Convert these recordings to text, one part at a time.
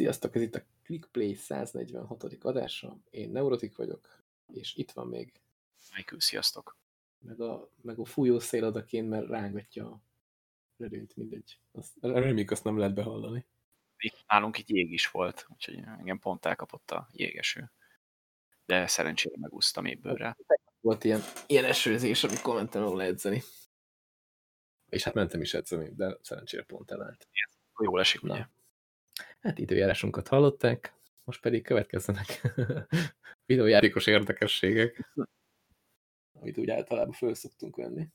Sziasztok, ez itt a ClickPlay 146. adása. Én Neurotik vagyok, és itt van még... Michael, sziasztok. Meg a, meg a fújó szél adaként, mert rángatja a redőnyt, mindegy. Azt, reméljük, azt nem lehet behallani. Itt nálunk itt jég is volt, úgyhogy engem pont elkapott a jégeső. De szerencsére megúsztam ébbőre. Volt ilyen, ilyen esőzés, amikor mentem volna edzeni. És hát mentem is edzeni, de szerencsére pont elállt. Jól esik, ugye? Na. Hát időjárásunkat hallották, most pedig következzenek videójátékos érdekességek, amit úgy általában föl szoktunk venni.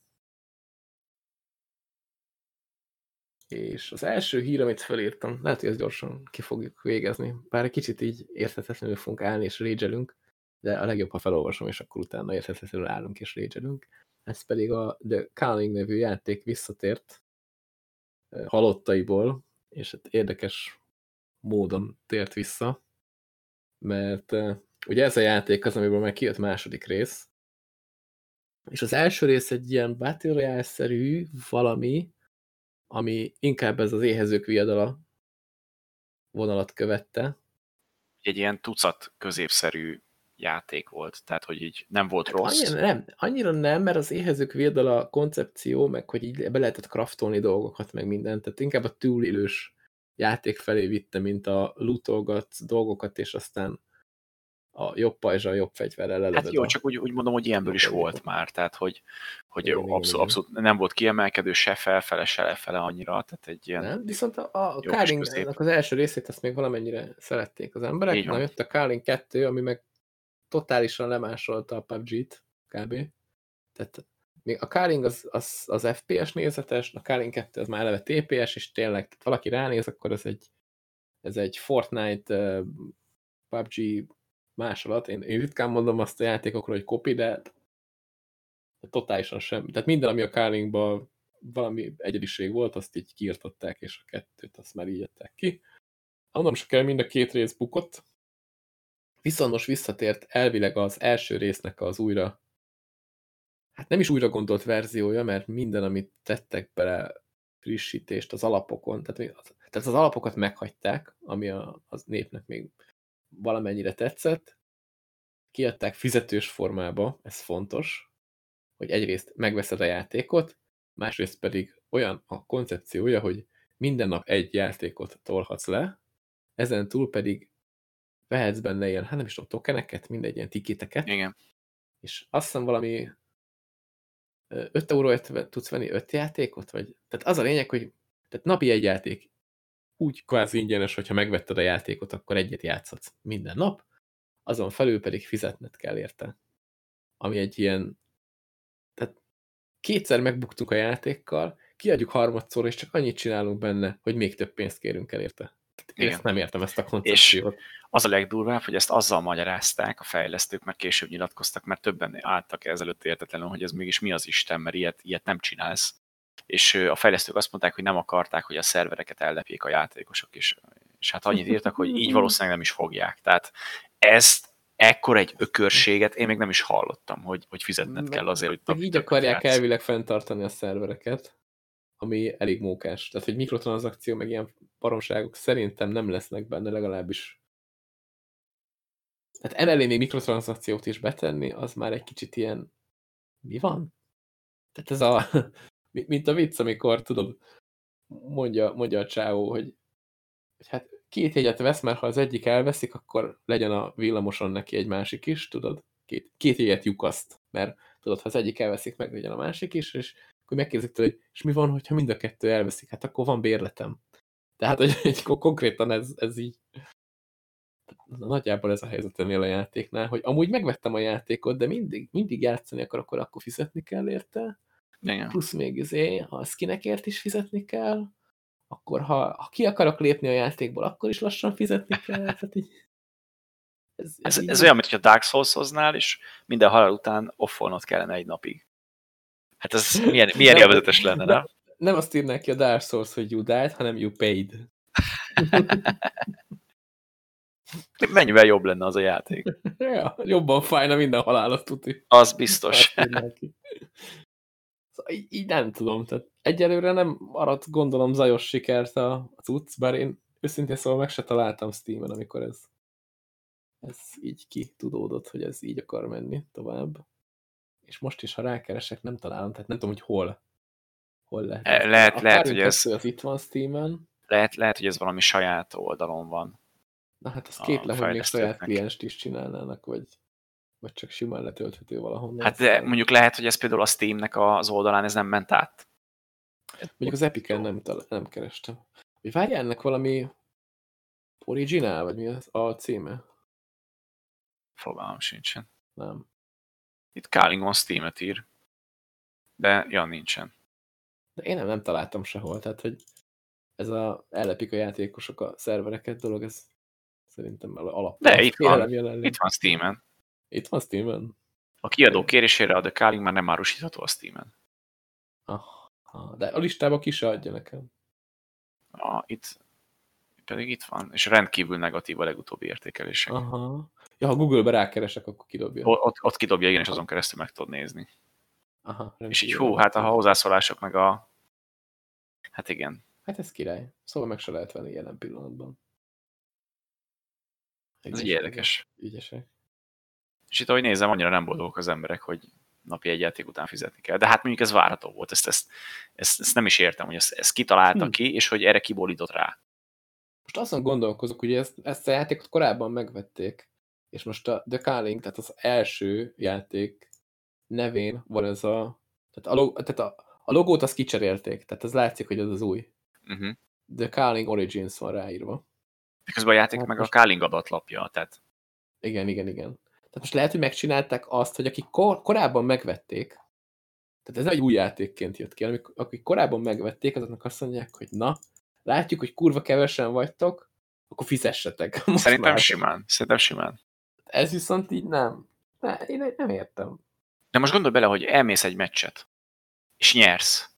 És az első hír, amit felírtam, lehet, hogy ezt gyorsan ki fogjuk végezni, bár egy kicsit így érthetetlenül fogunk állni és régyelünk, de a legjobb, ha felolvasom, és akkor utána érthetetlenül állunk és régyelünk. Ez pedig a The Calling nevű játék visszatért halottaiból, és hát érdekes módon tért vissza, mert uh, ugye ez a játék az, amiből már kijött második rész, és az első rész egy ilyen Battle Royale-szerű valami, ami inkább ez az éhezők viadala vonalat követte. Egy ilyen tucat középszerű játék volt, tehát hogy így nem volt hát rossz. Annyira nem, annyira nem, mert az éhezők viadala koncepció, meg hogy így be lehetett kraftolni dolgokat, meg mindent, tehát inkább a túlélős játék felé vitte, mint a lootolgat dolgokat, és aztán a jobb pajzsa, a jobb fegyverrel lelövöd. Hát jó, csak úgy, úgy mondom, hogy ilyenből is volt már, tehát hogy, hogy igen, abszolút, igen, abszolút nem volt kiemelkedő se felfele, se lefele annyira, tehát egy ilyen... Nem, viszont a, a Káling az első részét azt még valamennyire szerették az emberek, na jött a Káling 2, ami meg totálisan lemásolta a PUBG-t, kb. Tehát még a Kaling az, az, az FPS nézetes, a Kaling 2 az már eleve TPS, és tényleg valaki ránéz, akkor ez egy, ez egy Fortnite uh, PUBG másolat. Én, én ritkán mondom azt a játékokról, hogy copy, de, totálisan sem. Tehát minden, ami a Kalingban valami egyediség volt, azt így kiirtották, és a kettőt azt már így ki. Mondom, se kell, mind a két rész bukott. Viszont most visszatért elvileg az első résznek az újra hát nem is újra gondolt verziója, mert minden, amit tettek bele frissítést az alapokon, tehát, tehát az alapokat meghagyták, ami a, az népnek még valamennyire tetszett, kiadták fizetős formába, ez fontos, hogy egyrészt megveszed a játékot, másrészt pedig olyan a koncepciója, hogy minden nap egy játékot tolhatsz le, ezen túl pedig vehetsz benne ilyen, hát nem is tudom, tokeneket, mindegy ilyen tikiteket. Igen. És azt hiszem valami 5 euróért tudsz venni 5 játékot? Vagy? Tehát az a lényeg, hogy tehát napi egy játék úgy kvázi ingyenes, hogyha megvetted a játékot, akkor egyet játszhatsz minden nap, azon felül pedig fizetned kell érte. Ami egy ilyen, tehát kétszer megbuktuk a játékkal, kiadjuk harmadszor, és csak annyit csinálunk benne, hogy még több pénzt kérünk el érte. Én ezt nem értem, ezt a koncepciót. És az a legdurvább, hogy ezt azzal magyarázták a fejlesztők, mert később nyilatkoztak, mert többen álltak ezelőtt értetlenül, hogy ez mégis mi az Isten, mert ilyet, ilyet nem csinálsz. És a fejlesztők azt mondták, hogy nem akarták, hogy a szervereket ellepjék a játékosok, és, és hát annyit írtak, hogy így valószínűleg nem is fogják. Tehát ezt ekkor egy ökörséget én még nem is hallottam, hogy, hogy fizetned kell azért, hogy Így akarják játsz. elvileg fenntartani a szervereket, ami elég mókás. Tehát, hogy mikrotranszakció, meg ilyen baromságok szerintem nem lesznek benne legalábbis Hát emellé még mikrotranszakciót is betenni, az már egy kicsit ilyen, mi van? Tehát ez a, mint a vicc, amikor tudod, mondja, mondja a csáó, hogy, hogy hát két jegyet vesz, mert ha az egyik elveszik, akkor legyen a villamoson neki egy másik is, tudod? Két, két jegyet lyukaszt, mert tudod, ha az egyik elveszik, meg legyen a másik is, és akkor megkérdezik tőle, hogy és mi van, hogyha mind a kettő elveszik? Hát akkor van bérletem. Tehát, hogy, hogy konkrétan ez, ez így nagyjából ez a helyzet ennél a játéknál, hogy amúgy megvettem a játékot, de mindig, mindig játszani akar, akkor, akkor fizetni kell érte. Igen. Plusz még izé, ha a skinekért is fizetni kell, akkor ha, ha ki akarok lépni a játékból, akkor is lassan fizetni kell. Tehát így, ez, ez, ez, ez olyan, mint hogy a Dark Souls hoznál, és minden halál után offolnod kellene egy napig. Hát ez milyen, milyen élvezetes lenne, nem? Nem azt írnák ki a Dark Souls, hogy you died, hanem you paid. Mennyivel jobb lenne az a játék? ja, jobban fájna minden halálat tuti. Az biztos. Szóval így, így nem tudom. Tehát egyelőre nem arat gondolom zajos sikert a, cucc, bár én Őszintén szóval meg se találtam Steam-en, amikor ez, ez így ki tudódott, hogy ez így akar menni tovább. És most is, ha rákeresek, nem találom, tehát nem tudom, hogy hol. Hol lehet. E, lehet, lehet, hogy ez... Az itt van Steam-en. Lehet, lehet, hogy ez valami saját oldalon van. Na hát az kétlem, hogy még saját klienst is csinálnának, vagy, vagy csak simán letölthető valahonnan. Hát de mondjuk lehet, hogy ez például a Steamnek az oldalán ez nem ment át. Mondjuk az Epic-en nem, nem kerestem. Hogy várjál ennek valami originál, vagy mi az a címe? Fogalmam sincsen. Nem. Itt Kálingon Steam-et ír. De, ja, nincsen. De én nem, nem találtam sehol, tehát, hogy ez a ellepik a játékosok a szervereket dolog, ez szerintem alap. De itt van, itt van Steam-en. Itt van Steam-en? A kiadó kérésére a The Calling már nem árusítható a Steam-en. Ah, de a listába ki se adja nekem. Ah, itt pedig itt van, és rendkívül negatív a legutóbbi értékelések. Aha. Ja, ha Google-be rákeresek, akkor kidobja. Ott, ott kidobja, igen, és azon keresztül meg tudod nézni. Aha, és így hú, hát a hozzászólások meg a... Hát igen. Hát ez király. Szóval meg se lehet venni jelen pillanatban. Ez így érdekes. Ügyesek. És itt, ahogy nézem, annyira nem boldogok az emberek, hogy napi egy játék után fizetni kell. De hát mondjuk ez várható volt, ezt, ezt, ezt, ezt nem is értem, hogy ezt, ezt kitalálta hm. ki, és hogy erre kibolított rá. Most azon gondolkozok, hogy ezt, ezt a játékot korábban megvették, és most a The Calling, tehát az első játék nevén van ez a... Tehát a, log, tehát a, a logót azt kicserélték, tehát ez látszik, hogy ez az új. Uh -huh. The Calling Origins van ráírva. Közben a játék hát meg most... a Calling adatlapja, tehát... Igen, igen, igen. Tehát most lehet, hogy megcsinálták azt, hogy akik kor korábban megvették, tehát ez nem egy új játékként jött ki, hanem akik korábban megvették, azoknak azt mondják, hogy na, látjuk, hogy kurva kevesen vagytok, akkor fizessetek. Most Szerintem már. simán. Szerintem simán. Ez viszont így nem. Ne, én nem értem. De most gondolj bele, hogy elmész egy meccset, és nyersz.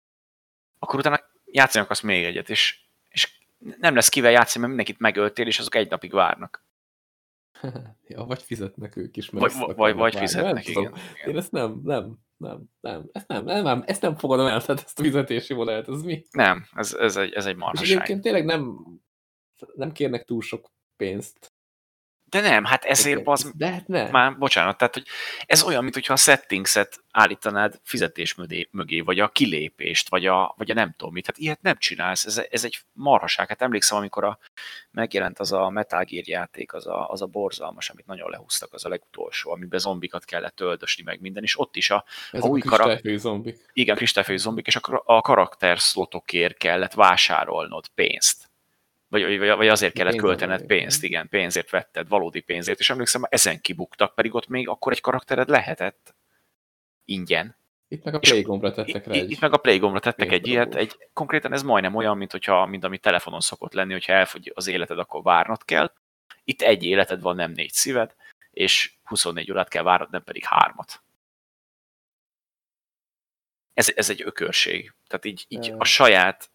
Akkor utána játszani azt még egyet, és, és nem lesz kivel játszani, mert mindenkit megöltél, és azok egy napig várnak. ja, vagy fizetnek ők is. Vagy, vagy, vagy fizetnek, igen, igen. Én ezt nem, nem, nem, nem, ezt nem, nem, nem, ezt nem fogadom el, tehát ezt a fizetési modellt, ez mi? Nem, ez, ez egy, ez egy marhaság. És egyébként tényleg nem, nem kérnek túl sok pénzt de nem, hát ezért az... De hát nem. Már, bocsánat, tehát hogy ez olyan, mintha a settingset állítanád fizetés mögé, mögé, vagy a kilépést, vagy a, vagy a nem tudom mit. Hát ilyet nem csinálsz, ez, ez egy marhaság. Hát emlékszem, amikor a, megjelent az a Metal Gear játék, az a, az a borzalmas, amit nagyon lehúztak, az a legutolsó, amiben zombikat kellett töldösni, meg minden, és ott is a, ez a új karakter... zombik. Igen, kristályfejű zombik, és a, a karakter szlotokért kellett vásárolnod pénzt vagy, vagy, vagy azért kellett költened pénzt, igen, pénzért vetted, valódi pénzért, és emlékszem, ezen kibuktak, pedig ott még akkor egy karaktered lehetett ingyen. Itt meg a playgombra tettek rá egy. Itt meg a playgombra tettek egy ilyet, egy, konkrétan ez majdnem olyan, mint, hogyha, mint ami telefonon szokott lenni, hogyha elfogy az életed, akkor várnod kell. Itt egy életed van, nem négy szíved, és 24 órát kell várnod, nem pedig hármat. Ez, ez egy ökörség. Tehát így, így a saját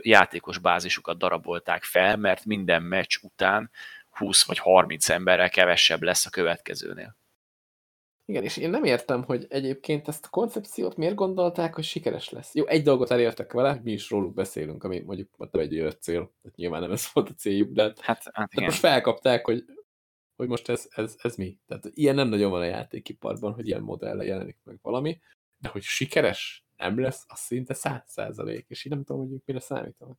játékos bázisukat darabolták fel, mert minden meccs után 20 vagy 30 emberrel kevesebb lesz a következőnél. Igen, és én nem értem, hogy egyébként ezt a koncepciót miért gondolták, hogy sikeres lesz. Jó, egy dolgot elértek vele, mi is róluk beszélünk, ami mondjuk nem egy olyan cél, tehát nyilván nem ez volt a céljuk, de, hát, hát, hát most felkapták, hogy, hogy most ez, ez, ez mi. Tehát ilyen nem nagyon van a játékiparban, hogy ilyen modellel jelenik meg valami, de hogy sikeres, nem lesz, az szinte száz százalék, és így nem tudom, hogy mire számítanak.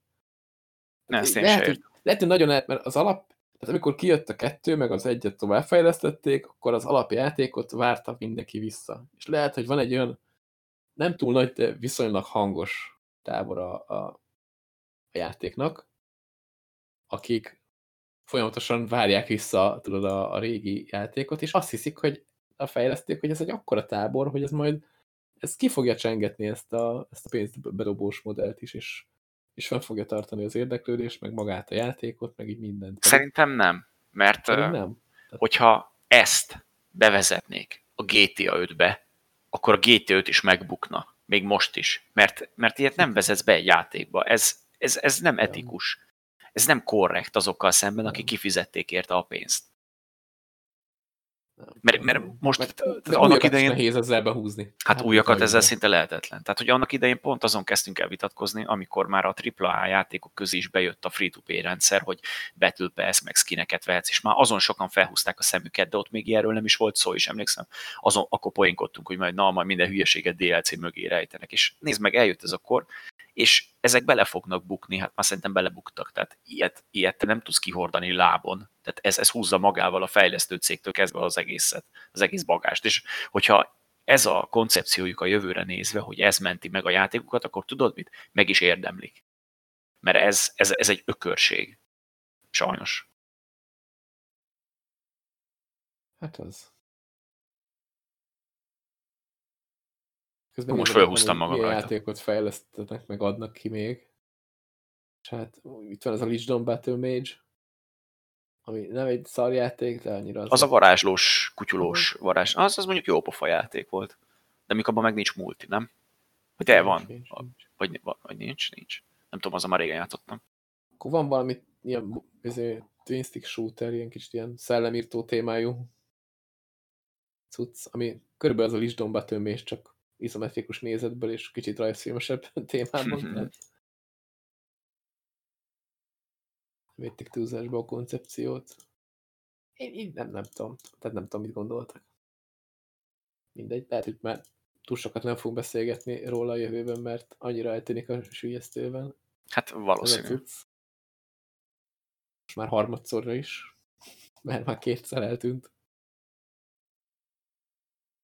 Ne, ezt én lehet, hogy, lehet, hogy nagyon lehet, mert az alap, tehát amikor kijött a kettő, meg az egyet továbbfejlesztették, akkor az alapjátékot várta mindenki vissza. És lehet, hogy van egy olyan nem túl nagy, de viszonylag hangos tábor a, a, a játéknak, akik folyamatosan várják vissza tudod, a, a régi játékot, és azt hiszik, hogy a fejlesztők, hogy ez egy akkora tábor, hogy ez majd ez ki fogja csengetni ezt a, ezt a pénzbedobós modellt is, és, és fel fogja tartani az érdeklődést, meg magát a játékot, meg így mindent. Szerintem nem, mert nem. hogyha ezt bevezetnék a GTA 5-be, akkor a GTA 5 is megbukna, még most is, mert, mert ilyet nem vezetsz be egy játékba, ez, ez, ez nem etikus, ez nem korrekt azokkal szemben, akik kifizették érte a pénzt. Mert, mert most mert, de annak idején nehéz ezzel behúzni. Hát, hát újakat ezzel szinte lehetetlen. Tehát, hogy annak idején pont azon kezdtünk el vitatkozni, amikor már a AAA játékok közé is bejött a free-to-play rendszer, hogy Battle Pass meg skineket vehetsz, és már azon sokan felhúzták a szemüket, de ott még ilyenről nem is volt szó, és emlékszem, azon akkor poénkodtunk, hogy majd na, majd minden hülyeséget DLC mögé rejtenek. És nézd meg, eljött ez a kor, és ezek bele fognak bukni, hát már szerintem belebuktak, tehát ilyet, ilyet nem tudsz kihordani lábon, tehát ez, ez húzza magával a fejlesztő cégtől kezdve az egészet, az egész bagást, és hogyha ez a koncepciójuk a jövőre nézve, hogy ez menti meg a játékokat, akkor tudod mit? Meg is érdemlik. Mert ez, ez, ez egy ökörség. Sajnos. Hát az. Közben Most felhúztam magam rajta. játékot fejlesztenek, meg adnak ki még. És hát itt van ez a Lich Battle Mage, ami nem egy szarjáték, de annyira az... Az a varázslós, kutyulós varázs. Az, az mondjuk jó pofa játék volt. De mikor abban meg nincs multi, nem? Hogy el van. Nincs, nincs. Vagy, vagy nincs, nincs. Nem tudom, az a már régen játszottam. Akkor van valami ilyen ezért, twin stick shooter, ilyen kicsit ilyen szellemírtó témájú cucc, ami körülbelül az a Lich Battle csak izometrikus nézetből és kicsit rajzfilmesebb témában. Védték túlzásba a koncepciót. Én, én nem, nem tudom. Tehát nem tudom, mit gondoltak. Mindegy, lehet, hogy már túl sokat nem fogunk beszélgetni róla a jövőben, mert annyira eltűnik a sülyeztőben. Hát valószínű. Most már harmadszorra is, mert már kétszer eltűnt.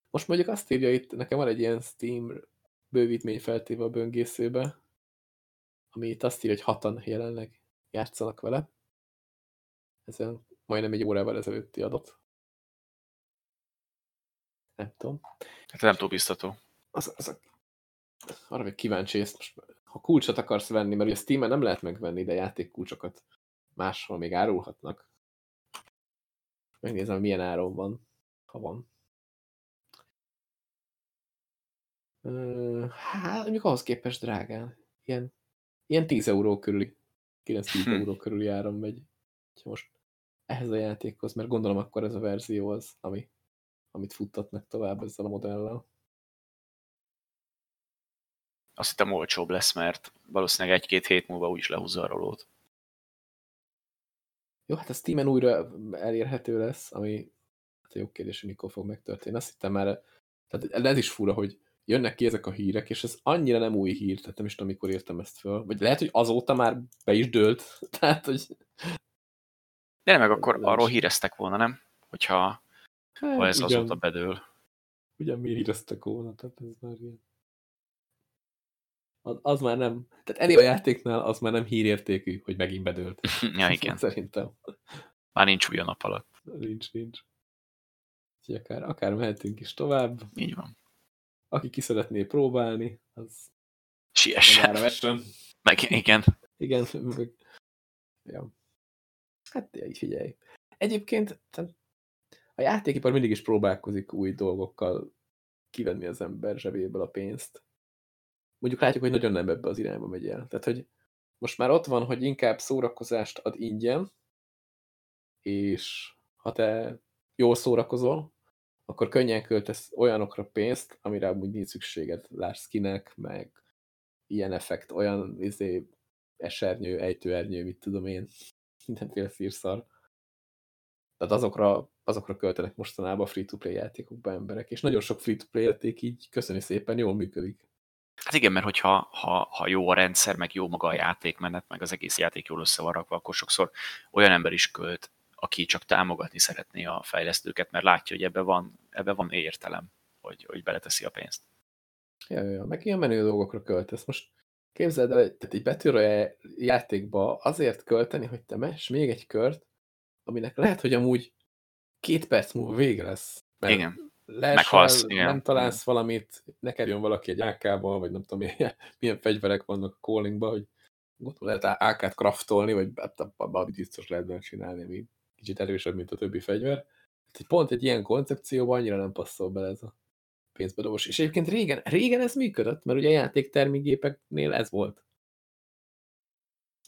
Most mondjuk azt írja itt, nekem van egy ilyen Steam bővítmény feltéve a böngészőbe, ami itt azt írja, hogy hatan jelenleg játszanak vele. Ezen majdnem egy órával ezelőtti adat. Nem tudom. Hát nem túl biztató. Az, az a, arra még kíváncsi, ezt most, ha kulcsot akarsz venni, mert ugye Steam-en nem lehet megvenni, de játékkulcsokat máshol még árulhatnak. Megnézem, milyen áron van, ha van. Hát, mondjuk ahhoz képest drágán. Ilyen, ilyen 10 euró körüli, 9-10 hm. euró körüli áram megy. Most ehhez a játékhoz, mert gondolom akkor ez a verzió az, ami, amit futtatnak tovább ezzel a modellel. Azt hittem olcsóbb lesz, mert valószínűleg egy-két hét múlva úgyis lehúzza a rolót. Jó, hát a Steam-en újra elérhető lesz, ami hát jó kérdés, hogy mikor fog megtörténni. Azt hittem már, tehát ez is fura, hogy jönnek ki ezek a hírek, és ez annyira nem új hír, tehát nem is tudom, mikor értem ezt föl. Vagy lehet, hogy azóta már be is dőlt. Tehát, hogy... De meg akkor nem arról is. híreztek volna, nem? Hogyha hát, ha ez ugyan, azóta bedől. Ugyan mi híreztek volna, tehát ez már ilyen. Az, az már nem, tehát elég a játéknál az már nem hírértékű, hogy megint bedőlt. ja, igen. Szerintem. Már nincs új a nap alatt. Nincs, nincs. Úgyhogy akár, akár mehetünk is tovább. Így van aki ki szeretné próbálni, az Siessen. Meg igen. Igen. Meg... Ja. Hát így figyelj. Egyébként a játékipar mindig is próbálkozik új dolgokkal kivenni az ember zsebéből a pénzt. Mondjuk látjuk, hogy nagyon nem ebbe az irányba megy el. Tehát, hogy most már ott van, hogy inkább szórakozást ad ingyen, és ha te jól szórakozol, akkor könnyen költesz olyanokra pénzt, amire amúgy nincs szükséged. Lásd skinek, meg ilyen effekt, olyan izé, esernyő, ejtőernyő, mit tudom én, mindenféle szírszar. Tehát azokra, azokra költenek mostanában free-to-play játékokba emberek, és nagyon sok free-to-play játék így köszöni szépen, jól működik. Hát igen, mert hogyha ha, ha jó a rendszer, meg jó maga a játékmenet, meg az egész játék jól össze van rakva, akkor sokszor olyan ember is költ aki csak támogatni szeretné a fejlesztőket, mert látja, hogy ebbe van, ebbe van értelem, hogy, hogy beleteszi a pénzt. Ja, ja, meg ilyen menő dolgokra költesz. Most képzeld el, tehát egy betűre játékba azért költeni, hogy te mess még egy kört, aminek lehet, hogy amúgy két perc múlva vége lesz. Mert igen. Meghalsz, igen. nem találsz valamit, neked jön valaki egy AK-val, vagy nem tudom, milyen, milyen fegyverek vannak a callingba, hogy gondolom lehet AK-t kraftolni, vagy hát biztos lehet benne csinálni, ami kicsit erősebb, mint a többi fegyver. Hát pont egy ilyen koncepcióban annyira nem passzol bele ez a pénzbedobos. És egyébként régen, régen ez működött, mert ugye a játéktermigépeknél ez volt.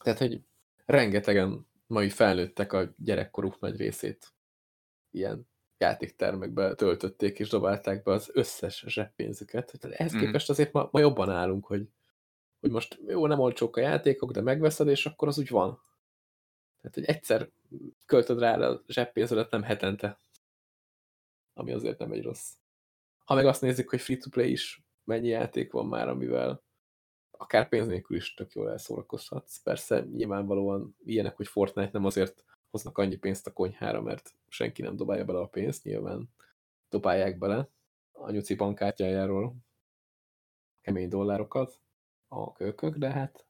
Tehát, hogy rengetegen mai felnőttek a gyerekkoruk nagy részét ilyen játéktermekbe töltötték és dobálták be az összes zseppénzüket. Ehhez mhm. képest azért ma, ma jobban állunk, hogy, hogy most jó, nem olcsók a játékok, de megveszed, és akkor az úgy van. Tehát, hogy egyszer költöd rá a zseppénzedet, nem hetente. Ami azért nem egy rossz. Ha meg azt nézzük, hogy free-to-play is mennyi játék van már, amivel akár pénz nélkül is tök jól elszórakozhatsz. Persze nyilvánvalóan ilyenek, hogy Fortnite nem azért hoznak annyi pénzt a konyhára, mert senki nem dobálja bele a pénzt, nyilván dobálják bele a nyuci bankkártyájáról kemény dollárokat a kölkök, de hát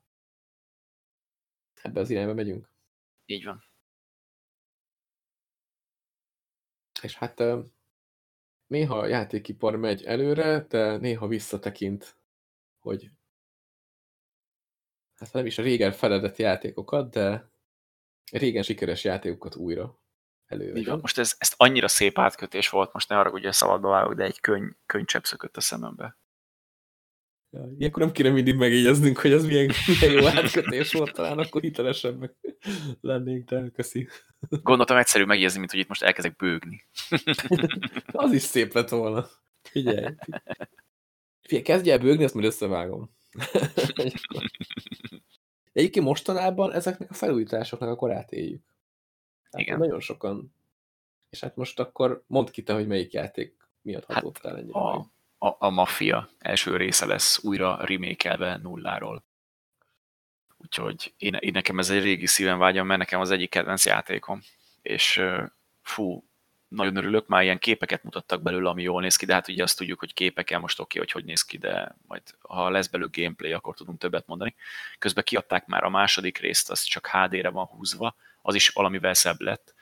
ebbe az irányba megyünk. Így van. És hát néha a játékipar megy előre, de néha visszatekint, hogy hát nem is a régen feledett játékokat, de régen sikeres játékokat újra előre. Most ez, ez annyira szép átkötés volt, most ne arra, hogy szabadba válok, de egy könyv, könycsepp szökött a szemembe. Ja, ilyenkor nem kéne mindig megjegyeznünk, hogy ez milyen, milyen jó átkötés volt, talán akkor hitelesebbek lennénk, de köszi. Gondoltam egyszerű megjegyezni, mint hogy itt most elkezdek bőgni. az is szép lett volna. Figyelj. Figyelj, kezdj el bőgni, ezt majd összevágom. Egyébként mostanában ezeknek a felújításoknak a korát éljük. Tehát Igen. Nagyon sokan. És hát most akkor mondd ki te, hogy melyik játék miatt hát hatottál ennyire. A, a, a Mafia első része lesz újra remékelve nulláról. Úgyhogy én, én nekem ez egy régi szívem vágyam, mert nekem az egyik kedvenc játékom. És fú, nagyon örülök, már ilyen képeket mutattak belőle, ami jól néz ki, de hát ugye azt tudjuk, hogy képeken most oké, okay, hogy hogy néz ki, de majd ha lesz belőle gameplay, akkor tudunk többet mondani. Közben kiadták már a második részt, az csak HD-re van húzva, az is valamivel szebb lett,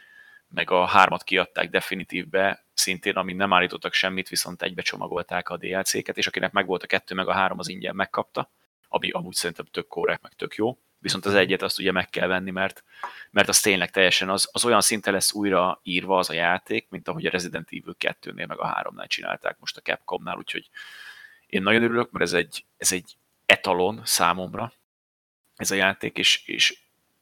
meg a hármat kiadták definitívbe, szintén, amin nem állítottak semmit, viszont egybe csomagolták a DLC-ket, és akinek megvolt a kettő, meg a három, az ingyen megkapta, ami amúgy szerintem tök korrekt, meg tök jó. Viszont az egyet azt ugye meg kell venni, mert, mert az tényleg teljesen az, az olyan szinten lesz újra írva az a játék, mint ahogy a Resident Evil 2-nél meg a 3-nál csinálták most a Capcomnál, úgyhogy én nagyon örülök, mert ez egy, ez egy etalon számomra, ez a játék, és, és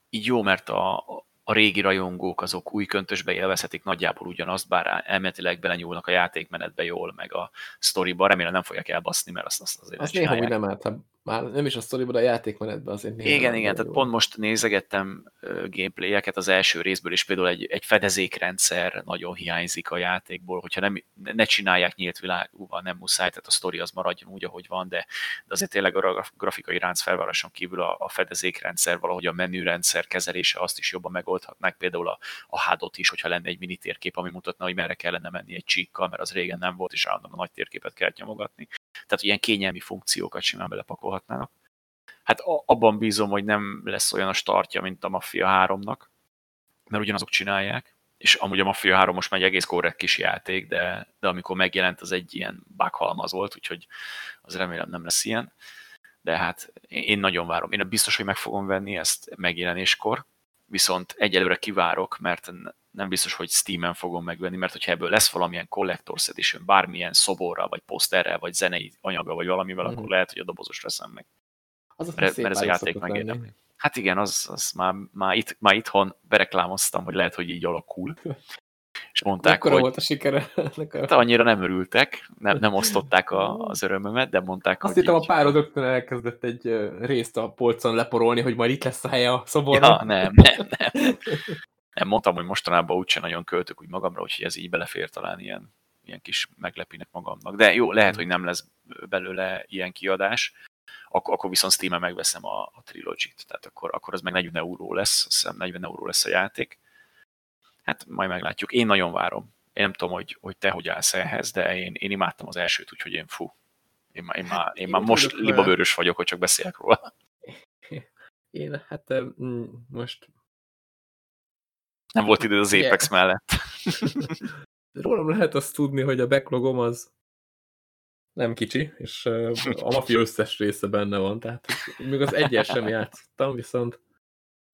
így jó, mert a, a régi rajongók azok új köntösbe élvezhetik nagyjából ugyanazt, bár elméletileg belenyúlnak a játékmenetbe jól, meg a sztoriba. Remélem nem fogják elbaszni, mert azt, azt azért Azt néha úgy nem állt, már nem is a sztoriban, de a játékmenetben azért Igen, igen, tehát pont most nézegettem gameplayeket az első részből, és például egy, egy fedezékrendszer nagyon hiányzik a játékból, hogyha nem, ne csinálják nyílt világúval, nem muszáj, tehát a sztori az maradjon úgy, ahogy van, de, de azért tényleg a grafikai ránc felváráson kívül a, a fedezékrendszer, valahogy a menürendszer kezelése azt is jobban megoldhatnák, például a, a hádot is, hogyha lenne egy mini térkép, ami mutatna, hogy merre kellene menni egy csíkkal, mert az régen nem volt, és állandóan a nagy térképet kell nyomogatni. Tehát ilyen kényelmi funkciókat simán belepakolhatnának. Hát abban bízom, hogy nem lesz olyan a startja, mint a Mafia 3-nak, mert ugyanazok csinálják, és amúgy a Mafia 3 most már egy egész korrekt kis játék, de, de amikor megjelent, az egy ilyen bughalmaz volt, úgyhogy az remélem nem lesz ilyen. De hát én nagyon várom. Én biztos, hogy meg fogom venni ezt megjelenéskor, viszont egyelőre kivárok, mert nem biztos, hogy Steam-en fogom megvenni, mert hogyha ebből lesz valamilyen Collector's Edition, bármilyen szoborral, vagy poszterrel, vagy zenei anyaga, vagy valamivel, mm-hmm. akkor mhm. lehet, hogy a dobozos veszem meg. Az mert, mert ez a játék megérdemli. Hát igen, az, az már, már, itt, már itthon bereklámoztam, hogy lehet, hogy így alakul. És mondták, Mekkora hogy... volt a sikere? Hát annyira nem örültek, nem, nem osztották a, az örömömet, de mondták, Azt hogy hittem, így... a párod rögtön elkezdett egy részt a polcon leporolni, hogy majd itt lesz a helye a szobornak. Ja, nem, nem, nem. Nem mondtam, hogy mostanában úgyse nagyon költök úgy magamra, úgyhogy ez így belefér talán ilyen, ilyen kis meglepinek magamnak. De jó, lehet, hogy nem lesz belőle ilyen kiadás, akkor, akkor viszont Steam-en megveszem a, a Trilogy-t, tehát akkor, akkor az meg 40 euró lesz, azt hiszem 40 euró lesz a játék. Hát majd meglátjuk. Én nagyon várom. Én nem tudom, hogy, hogy te hogy állsz ehhez, de én, én imádtam az elsőt, úgyhogy én fú. Én, én, már, én, én már most libabőrös vagyok, hogy csak beszélek róla. Én hát most nem volt idő az Apex yeah. mellett. Rólam lehet azt tudni, hogy a backlogom az nem kicsi, és a mafia összes része benne van, tehát még az egyes sem játszottam, viszont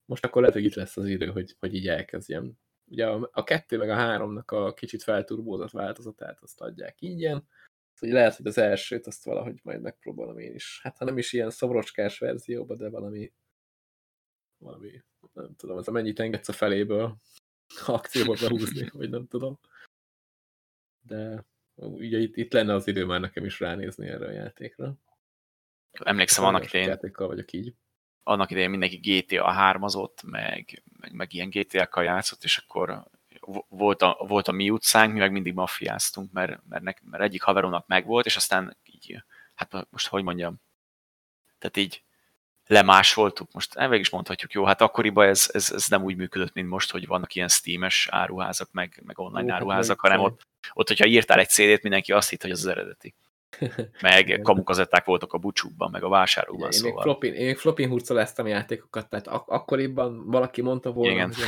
most akkor lehet, hogy itt lesz az idő, hogy, hogy így elkezdjem. Ugye a, a kettő meg a háromnak a kicsit felturbózott változatát azt adják ingyen, szóval lehet, hogy az elsőt azt valahogy majd megpróbálom én is. Hát ha nem is ilyen szobrocskás verzióba, de valami valami, nem tudom, ez a mennyit engedsz a feléből akcióba behúzni, vagy nem tudom. de ugye itt, itt lenne az idő már nekem is ránézni erre a játékra. Emlékszem, annak idején... Játékkal vagyok így. Annak idején mindenki GTA 3-azott, meg, meg, meg ilyen GTA-kkal játszott, és akkor volt a, volt a mi utcánk, mi meg mindig maffiáztunk, mert, mert, nek, mert egyik haveronak megvolt, és aztán így, hát most hogy mondjam, tehát így lemásoltuk, most elvég is mondhatjuk, jó, hát akkoriban ez, ez, ez nem úgy működött, mint most, hogy vannak ilyen Steam-es áruházak, meg, meg online Ó, áruházak, hanem ott, ott, hogyha írtál egy CD-t, mindenki azt hitt, hogy az az eredeti. Meg kamukazetták voltak a bucsúkban, meg a vásárokban, én szóval. Még flopin, én még flopin hurcoláztam játékokat, tehát ak akkoriban valaki mondta volna, Igen. hogy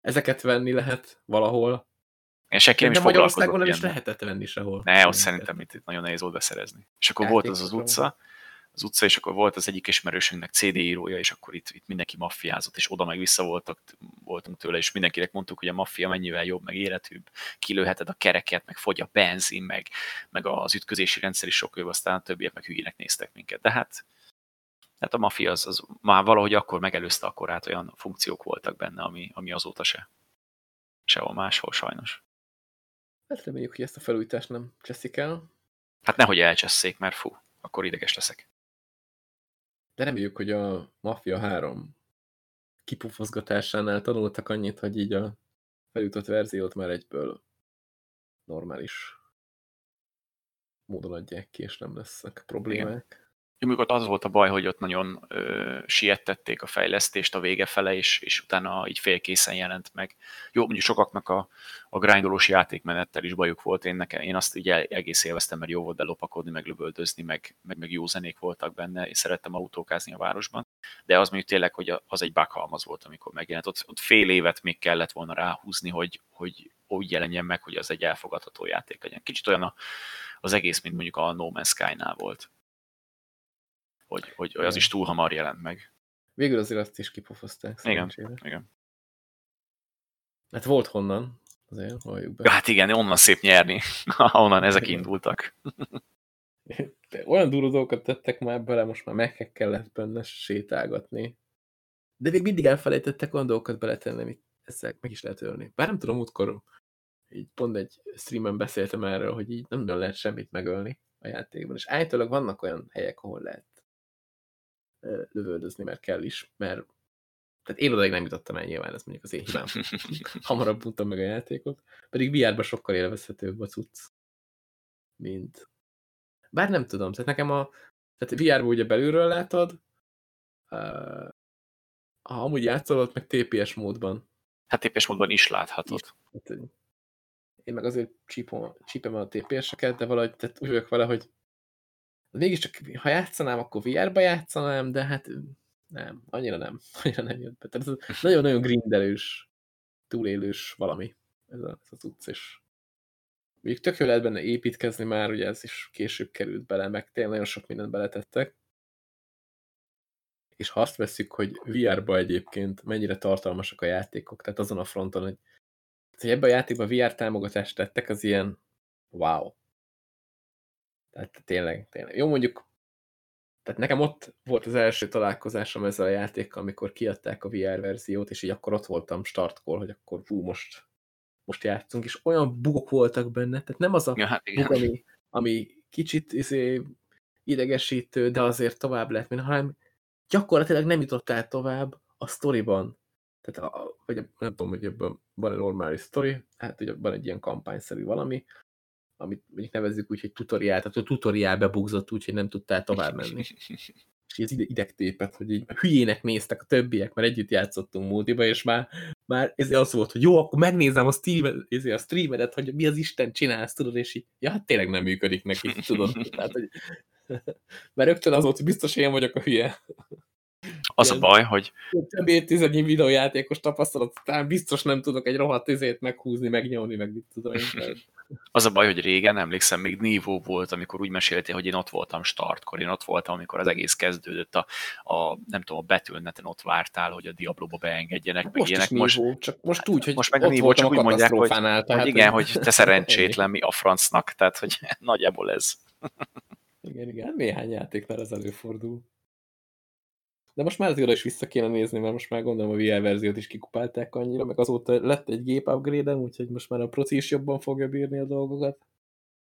ezeket venni lehet valahol. Én senki nem is Magyarországon nem is lehetett venni sehol. Ne, ott szerintem itt nagyon nehéz volt beszerezni. És akkor volt az az utca, az utca, és akkor volt az egyik ismerősünknek CD írója, és akkor itt, itt mindenki maffiázott, és oda meg vissza voltak, voltunk tőle, és mindenkinek mondtuk, hogy a maffia mennyivel jobb, meg életűbb, kilőheted a kereket, meg fogy a benzin, meg, meg az ütközési rendszer is sok jobb, aztán a többiek meg hülyének néztek minket. De hát, hát a maffia az, az már valahogy akkor megelőzte a korát, olyan funkciók voltak benne, ami, ami azóta se. Sehol máshol sajnos. Hát reméljük, hogy ezt a felújítást nem cseszik el. Hát nehogy elcsesszék, mert fú, akkor ideges leszek. De reméljük, hogy a Mafia 3 kipufozgatásánál tanultak annyit, hogy így a feljutott verziót már egyből normális módon adják ki, és nem lesznek problémák. Igen amikor az volt a baj, hogy ott nagyon ö, siettették a fejlesztést a vége fele, és, és utána így félkészen jelent meg. Jó, mondjuk sokaknak a, a grindolós játékmenettel is bajuk volt, én, nekem, én azt így egész élveztem, mert jó volt belopakodni, meg lövöldözni, meg, meg, meg jó zenék voltak benne, és szerettem autókázni a városban, de az mondjuk tényleg, hogy az egy bughalmaz volt, amikor megjelent. Ott, ott fél évet még kellett volna ráhúzni, hogy, hogy úgy jelenjen meg, hogy az egy elfogadható játék legyen. Kicsit olyan a, az egész, mint mondjuk a No Man's Sky-nál volt hogy, hogy az is túl hamar jelent meg. Végül azért azt is kipofozták. Igen, igen. Hát volt honnan, azért halljuk be. Hát igen, onnan szép nyerni, onnan ezek indultak. De olyan duró dolgokat tettek már bele, most már meg kellett benne sétálgatni. De még mindig elfelejtettek olyan dolgokat beletenni, amit ezzel meg is lehet ölni. Bár nem tudom, útkor így pont egy streamen beszéltem erről, hogy így nem nagyon lehet semmit megölni a játékban, és állítólag vannak olyan helyek, ahol lehet lövöldözni, mert kell is, mert tehát én odaig nem jutottam el nyilván, ez mondjuk az én hibám. Hamarabb tudtam meg a játékot, pedig VR-ban sokkal élvezhetőbb a cucc, mint... Bár nem tudom, tehát nekem a... Tehát VR-ban ugye belülről látod, uh, ha amúgy játszol, meg TPS módban. Hát TPS módban is láthatod. Hát, én meg azért csípem a TPS-eket, de valahogy tehát úgy vagyok vele, hogy mégiscsak, ha játszanám, akkor VR-ba játszanám, de hát nem, annyira nem, annyira nem jött be. Tehát ez nagyon-nagyon grindelős, túlélős valami ez a, ez a cucc, és mondjuk tök jó lehet benne építkezni már, ugye ez is később került bele, meg tényleg nagyon sok mindent beletettek. És ha azt veszük, hogy VR-ba egyébként mennyire tartalmasak a játékok, tehát azon a fronton, hogy, hogy ebben a játékban VR támogatást tettek, az ilyen wow. Tehát tényleg, tényleg. Jó, mondjuk, tehát nekem ott volt az első találkozásom ezzel a játékkal, amikor kiadták a VR verziót, és így akkor ott voltam startkor, hogy akkor hú, most, most játszunk, és olyan bugok voltak benne, tehát nem az a ja, hát bug, ami, ami kicsit izé, idegesítő, de azért tovább lehet menni, hanem gyakorlatilag nem jutottál tovább a sztoriban. Tehát, a, vagy nem tudom, hogy ebben van egy normális sztori, hát ugye van egy ilyen kampányszerű valami, amit mondjuk nevezzük úgy, hogy tutoriál, tehát a tutoriál bebugzott úgy, hogy nem tudtál tovább menni. és ez ide idegtépet, hogy így hülyének néztek a többiek, mert együtt játszottunk multiba, és már, már ez az volt, hogy jó, akkor megnézem a, stream, a streamedet, hogy mi az Isten csinálsz, tudod, és így, ja, hát tényleg nem működik neki, tudod. Tehát, hogy, mert rögtön az volt, hogy biztos én vagyok a hülye. Az a baj, hogy... Több évtizednyi videójátékos tapasztalat, talán biztos nem tudok egy rohadt izét meghúzni, megnyomni, meg mit tudom én. Az a baj, hogy régen, emlékszem, még nívó volt, amikor úgy meséltél, hogy én ott voltam startkor, én ott voltam, amikor az egész kezdődött, a, a nem tudom, a betűneten ott vártál, hogy a Diablo-ba beengedjenek, meg most ilyenek. Most, nívó, csak most úgy, hogy most meg a nívó, csak úgy mondják, hogy, tehát, hogy igen, hogy te szerencsétlen, mi a francnak, tehát hogy nagyjából ez. Igen, igen, néhány játéknál ez előfordul. De most már azért is vissza kéne nézni, mert most már gondolom a VR verziót is kikupálták annyira, meg azóta lett egy gép upgrade úgyhogy most már a proci is jobban fogja bírni a dolgokat.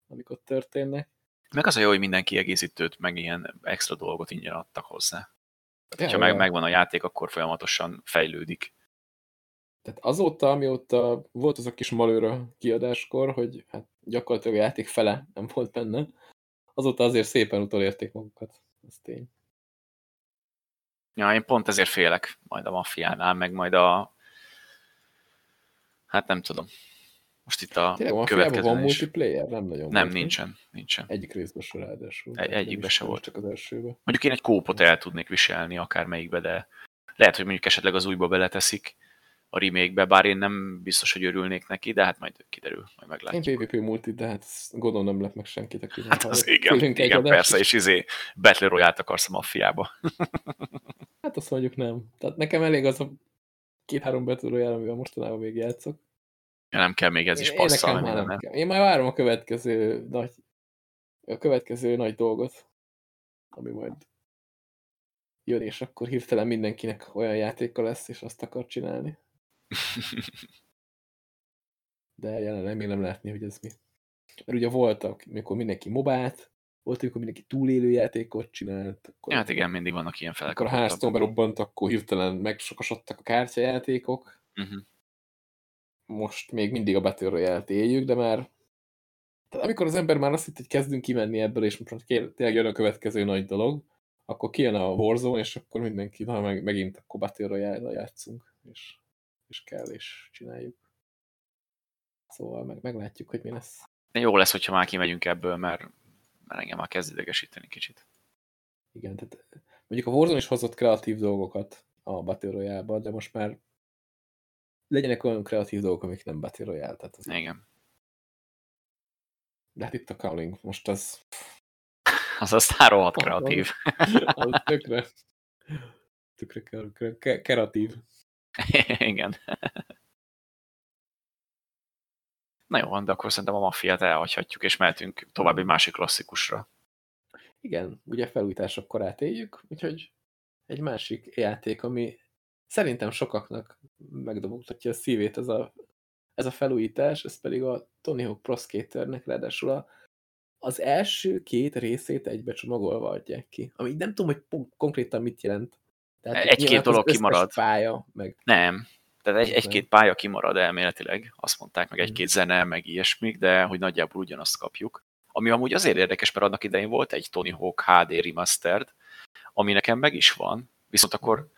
amik ott történnek. Meg az a jó, hogy minden kiegészítőt, meg ilyen extra dolgot ingyen adtak hozzá. Tehát, ha meg, megvan a játék, akkor folyamatosan fejlődik. Tehát azóta, amióta volt az a kis malőra kiadáskor, hogy hát gyakorlatilag a játék fele nem volt benne, azóta azért szépen utolérték magukat. Ez tény. Ja, én pont ezért félek majd a maffiánál, meg majd a... Hát nem tudom. Most itt a Tényleg, következő van multiplayer? Nem nagyon Nem, volt, nincsen, nincsen. Egyik részben se ráadásul. Egy, egyikben se volt. Csak az elsőben. Mondjuk én egy kópot el tudnék viselni akármelyikbe, de lehet, hogy mondjuk esetleg az újba beleteszik a remake-be, bár én nem biztos, hogy örülnék neki, de hát majd kiderül, majd meglátjuk. Én PvP multi, de hát gondolom nem lep meg senkit, aki hát az igen, igen persze, és izé Battle Royale-t akarsz a maffiába. Hát azt mondjuk nem. Tehát nekem elég az a két-három Royale, amivel mostanában még játszok. Ja, nem kell még ez is passzal. Én, nem, nem kell. Én már várom a következő nagy, a következő nagy dolgot, ami majd jön, és akkor hirtelen mindenkinek olyan játéka lesz, és azt akar csinálni. De jelenleg még nem látni, hogy ez mi. Mert ugye voltak, mikor mindenki mobát, volt, amikor mindenki túlélő játékot csinált. Akkor hát igen, mindig vannak ilyen felek. Akkor a hearthstone berobbant, akkor hirtelen megsokasodtak a kártyajátékok. Uh mhm. -huh. Most még mindig a Battle Royale-t éljük, de már tehát amikor az ember már azt hitt, hogy kezdünk kimenni ebből, és most tényleg jön a következő nagy dolog, akkor kijön a Warzone, és akkor mindenki, na, meg, megint akkor Battle Royale-ra játszunk, és és kell, és csináljuk. Szóval meg, meglátjuk, hogy mi lesz. Jó lesz, hogyha már kimegyünk ebből, mert, mert engem már kezd idegesíteni kicsit. Igen, tehát mondjuk a Warzone is hozott kreatív dolgokat a Battle royale de most már legyenek olyan kreatív dolgok, amik nem Battle Royale. Tehát az Igen. De hát itt a Calling, most az... Az aztán rohadt kreatív. az tökre, tökre kreatív. Igen. Na jó, de akkor szerintem a maffiát elhagyhatjuk, és mehetünk tovább egy másik klasszikusra. Igen, ugye felújítások korát éljük, úgyhogy egy másik játék, ami szerintem sokaknak megdobogtatja a szívét, ez a, ez a felújítás, ez pedig a Tony Hawk Pro Skaternek, ráadásul a, az első két részét egybe csomagolva adják ki. Ami nem tudom, hogy konkrétan mit jelent. Egy-két dolog kimarad. pálya, meg... Nem. Tehát egy, egy-két pálya kimarad elméletileg, azt mondták, meg egy-két mhm. zene, meg ilyesmik, de hogy nagyjából ugyanazt kapjuk. Ami amúgy azért érdekes, mert annak idején volt egy Tony Hawk HD Remastered, ami nekem meg is van, viszont akkor,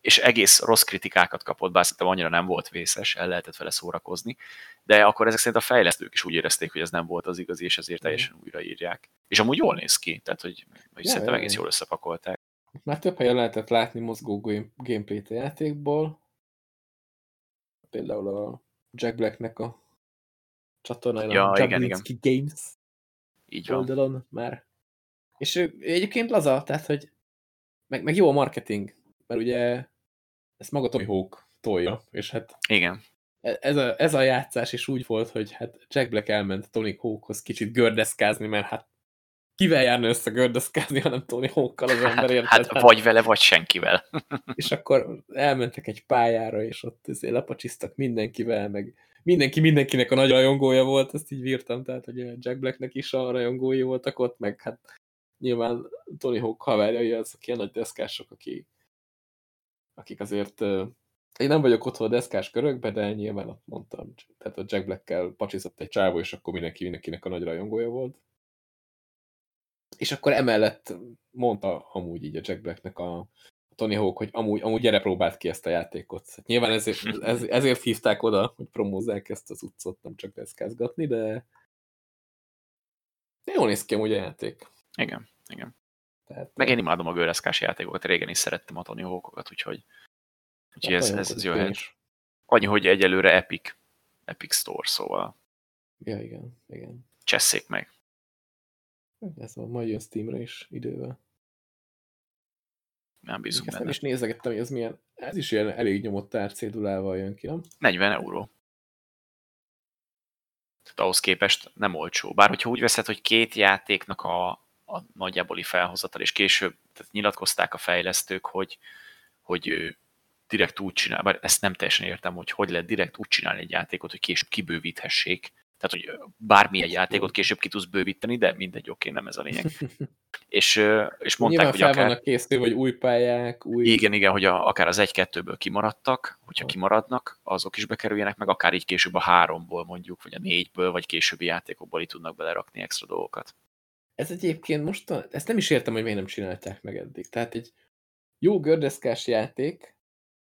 és egész rossz kritikákat kapott, bár szerintem annyira nem volt vészes, el lehetett vele szórakozni, de akkor ezek szerint a fejlesztők is úgy érezték, hogy ez nem volt az igazi, és ezért mhm. teljesen újraírják. És amúgy jól néz ki, tehát hogy, hogy ja, szerintem egész jól összepakolták. Már több helyen lehetett látni mozgó gameplayt a játékból. Például a Jack Blacknek a csatornáján, ja, a igen. Games Így van. oldalon már. És ő, ő egyébként laza, tehát hogy meg, meg jó a marketing, mert ugye ezt maga Tony Hawk tolja, és hát igen. E, ez a, ez a játszás is úgy volt, hogy hát Jack Black elment Tony Hawkhoz kicsit gördeszkázni, mert hát kivel járna össze gördeszkázni, hanem Tony Hawkkal az ember érted. Hát, hát vagy vele, vagy senkivel. és akkor elmentek egy pályára, és ott azért lepacsisztak mindenkivel, meg mindenki mindenkinek a nagy rajongója volt, ezt így vírtam, tehát hogy Jack Blacknek is a rajongói voltak ott, meg hát nyilván Tony Hawk haverjai az, aki a nagy deszkások, aki, akik azért én nem vagyok otthon a deszkás körökbe, de nyilván ott mondtam, tehát a Jack Black-kel pacsizott egy csávó, és akkor mindenki mindenkinek a nagy rajongója volt és akkor emellett mondta amúgy így a Jack Blacknek a Tony Hawk, hogy amúgy, amúgy gyere próbált ki ezt a játékot. Hát nyilván ezért, ez, ezért hívták oda, hogy promózzák ezt az utcot, nem csak deszkázgatni, de jól néz ki amúgy a játék. Igen, igen. Tehát, Meg én imádom a gördeszkás játékokat, régen is szerettem a Tony Hawkokat, úgyhogy, úgyhogy ez, ez, ez jöhet. Annyi, hogy egyelőre Epic, Epic Store, szóval. Ja, igen, igen. Csesszék meg. Ez van, majd jön Steamre is idővel. Nem bízunk benne. is nézegettem, hogy ez milyen, ez is ilyen elég nyomott árcédulával jön ki, nem? 40 euró. Tehát ahhoz képest nem olcsó. Bár hogyha úgy veszed, hogy két játéknak a, a nagyjáboli felhozatal, és később tehát nyilatkozták a fejlesztők, hogy, hogy direkt úgy csinál, bár ezt nem teljesen értem, hogy hogy lehet direkt úgy csinálni egy játékot, hogy később kibővíthessék, Tehát, hogy bármilyen játékot később ki tudsz bővíteni, de mindegy, oké, nem ez a lényeg. és, és mondták, Nyilván hogy akár... vannak készül, vagy új pályák, új... Igen, igen, hogy a, akár az egy-kettőből kimaradtak, hogyha kimaradnak, azok is bekerüljenek, meg akár így később a háromból mondjuk, vagy a négyből, vagy későbbi játékokból itt tudnak belerakni extra dolgokat. Ez egyébként most, a, ezt nem is értem, hogy miért nem csinálták meg eddig. Tehát egy jó gördeszkás játék,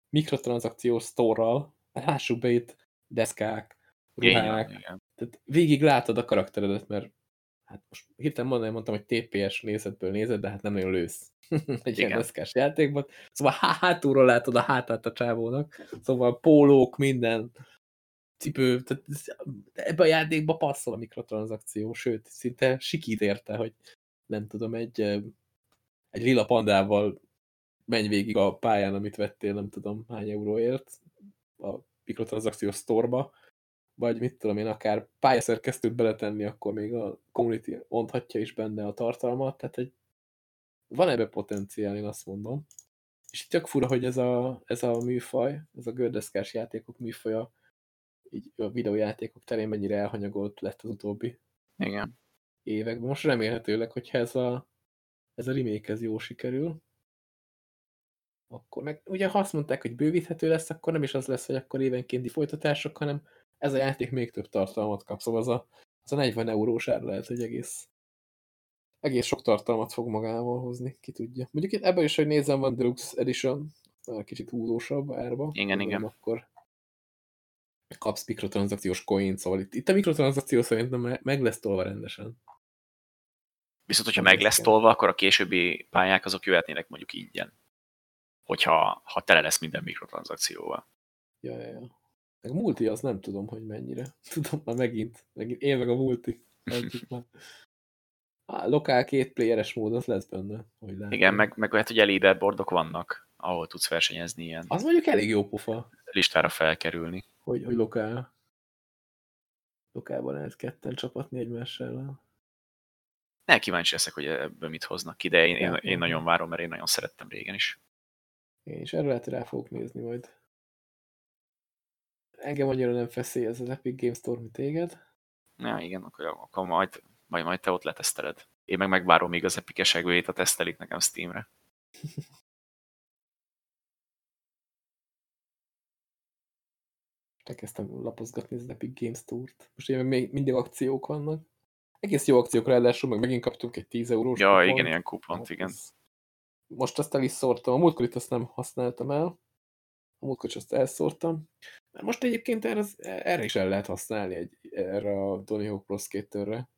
mikrotranszakciós store-ral, lássuk be itt deszkák, ruhák, igen, igen. tehát végig látod a karakteredet, mert hát most hirtelen mondani, mondtam, hogy TPS nézetből nézed, de hát nem nagyon lősz. Egy ilyen deszkás játékban. Szóval hátulról látod a hátát a csávónak, szóval pólók, minden, cipő, tehát ebbe a játékba passzol a mikrotranszakció, sőt, szinte sikít érte, hogy nem tudom, egy, egy lila pandával menj végig a pályán, amit vettél, nem tudom hány euróért a mikrotranszakciós sztorba, vagy mit tudom én, akár pályaszerkesztőt beletenni, akkor még a community onthatja is benne a tartalmat, tehát egy van ebbe potenciál, én azt mondom. És tök fura, hogy ez a, ez a műfaj, ez a gördeszkás játékok műfaja, így a videójátékok terén mennyire elhanyagolt lett az utóbbi Igen. években. Most remélhetőleg, hogyha ez a, ez a remake ez jó sikerül, akkor meg ugye ha azt mondták, hogy bővíthető lesz, akkor nem is az lesz, hogy akkor évenkénti folytatások, hanem ez a játék még több tartalmat kap, szóval az a, az a 40 eurós ár lehet, hogy egész, egész sok tartalmat fog magával hozni, ki tudja. Mondjuk itt ebben is, hogy nézem, van Deluxe Edition, kicsit húzósabb árba. Igen, igen. Akkor kapsz mikrotranszakciós coin, szóval itt, itt a mikrotranszakció szerintem meg lesz tolva rendesen. Viszont, hogyha meg lesz tolva, akkor a későbbi pályák azok jöhetnének mondjuk ingyen. Hogyha ha tele lesz minden mikrotranszakcióval. Ja, ja, ja. Meg multi az nem tudom, hogy mennyire. Tudom már megint. megint én meg a multi. Á, lokál két playeres mód, az lesz benne. Hogy lehet. Igen, meg, meg lehet, hogy leaderboardok vannak, ahol tudsz versenyezni ilyen. Az mondjuk elég jó pofa. Listára felkerülni. Hogy, hogy lokál. Lokálban lehet ketten csapatni egymással. Ne, kíváncsi leszek, hogy ebből mit hoznak ki, de én, én, én nagyon várom, mert én nagyon szerettem régen is. Én is erre lehet, rá fogok nézni majd engem annyira nem feszély ez az Epic Games Store, mint téged. Ja, igen, akkor, akkor majd, majd, majd te ott leteszteled. Én meg megvárom még az Epic esegőjét, a tesztelik nekem Steamre. Elkezdtem lapozgatni az Epic Games Store-t. Most ugye még mindig akciók vannak. Egész jó akciók ráadásul, meg megint kaptunk egy 10 eurós Ja, kupont. igen, ilyen kupont, igen. Most azt el is szórtam. A múltkor itt azt nem használtam el a múltkor azt elszórtam. Mert most egyébként erre, erre is el lehet használni, egy, erre a Tony Hawk Pro Skaterre.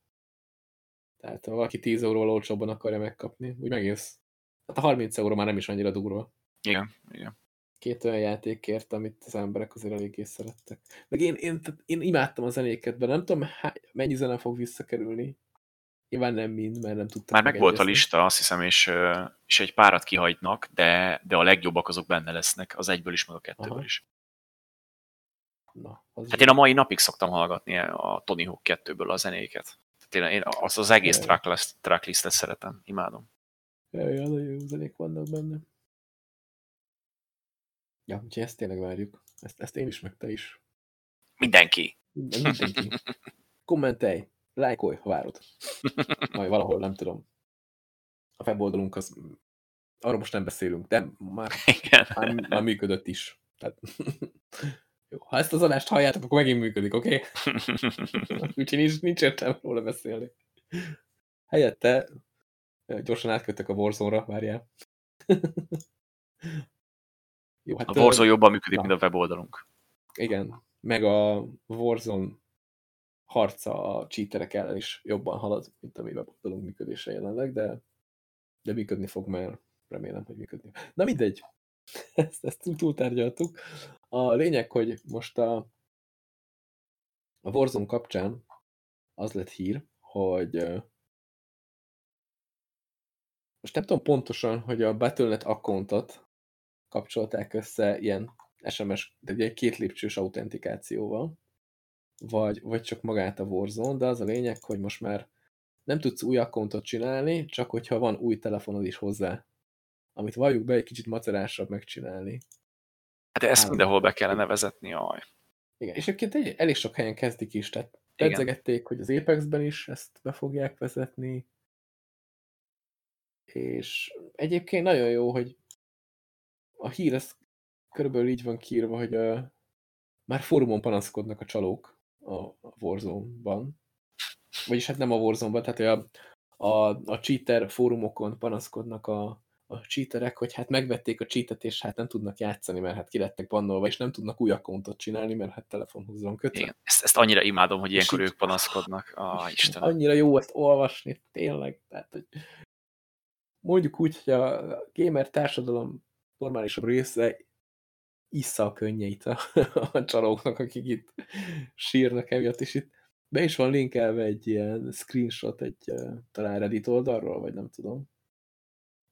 Tehát ha valaki 10 euróval olcsóbban akarja megkapni, úgy megész. Hát a 30 euró már nem is annyira durva. Igen, igen. Két olyan játékért, amit az emberek azért eléggé szerettek. Meg én, én, én imádtam a zenéket, de nem tudom, mennyi zene fog visszakerülni. Nyilván nem mind, mert nem tudtam. Már meg volt a lista, azt hiszem, és, és egy párat kihagynak, de, de a legjobbak azok benne lesznek, az egyből is, meg a kettőből Aha. is. Na, az hát én a mai napig szoktam hallgatni a Tony Hawk 2-ből a zenéket. Tehát én, én azt az egész tracklist, tracklistet szeretem, imádom. Ja, ja, nagyon jó zenék vannak benne. Ja, úgyhogy ezt tényleg várjuk. Ezt, ezt én is, meg te is. Mindenki. Mindenki. Kommentelj lájkolj, ha várod. Majd valahol, nem tudom. A weboldalunk az, arról most nem beszélünk, de már, Igen. már, már működött is. Tehát, jó, ha ezt az adást halljátok, akkor megint működik, oké? Okay? Úgyhogy nincs, nincs értelme róla beszélni. Helyette gyorsan átköttek a Warzone-ra, várjál. Jó, hát, a Warzone jobban működik, na. mint a weboldalunk. Igen, meg a Warzone harca a cheaterek ellen is jobban halad, mint ami weboldalunk működése jelenleg, de, de működni fog, mert remélem, hogy működni. Na mindegy, ezt, ezt túltárgyaltuk. A lényeg, hogy most a, a Warzone kapcsán az lett hír, hogy most nem tudom pontosan, hogy a Battle.net accountot kapcsolták össze ilyen SMS, de egy két lépcsős autentikációval, vagy, vagy csak magát a Warzone, de az a lényeg, hogy most már nem tudsz új akkontot csinálni, csak hogyha van új telefonod is hozzá. Amit valljuk be, egy kicsit macerásabb megcsinálni. Hát ezt Állam. mindenhol be kellene vezetni, aj. Igen, és egyébként elég sok helyen kezdik is, tehát pedzegették, hogy az Apex-ben is ezt be fogják vezetni, és egyébként nagyon jó, hogy a hír ez körülbelül így van kiírva, hogy a, már fórumon panaszkodnak a csalók a, a Warzone-ban. Vagyis hát nem a Warzone-ban, tehát a, a, a cheater fórumokon panaszkodnak a, a cheaterek, hogy hát megvették a cheatet, és hát nem tudnak játszani, mert hát ki lettek bannolva, és nem tudnak új akkontot csinálni, mert hát telefonhoz van kötve. Igen, ezt, ezt annyira imádom, hogy ilyenkor ők panaszkodnak. Ah, Istenem. Annyira jó ezt olvasni, tényleg. Tehát, hogy mondjuk úgy, hogy a gamer társadalom normálisabb része issza a könnyeit a, a csalóknak, akik itt sírnak emiatt, és itt be is van linkelve egy ilyen screenshot egy talán Reddit oldalról, vagy nem tudom,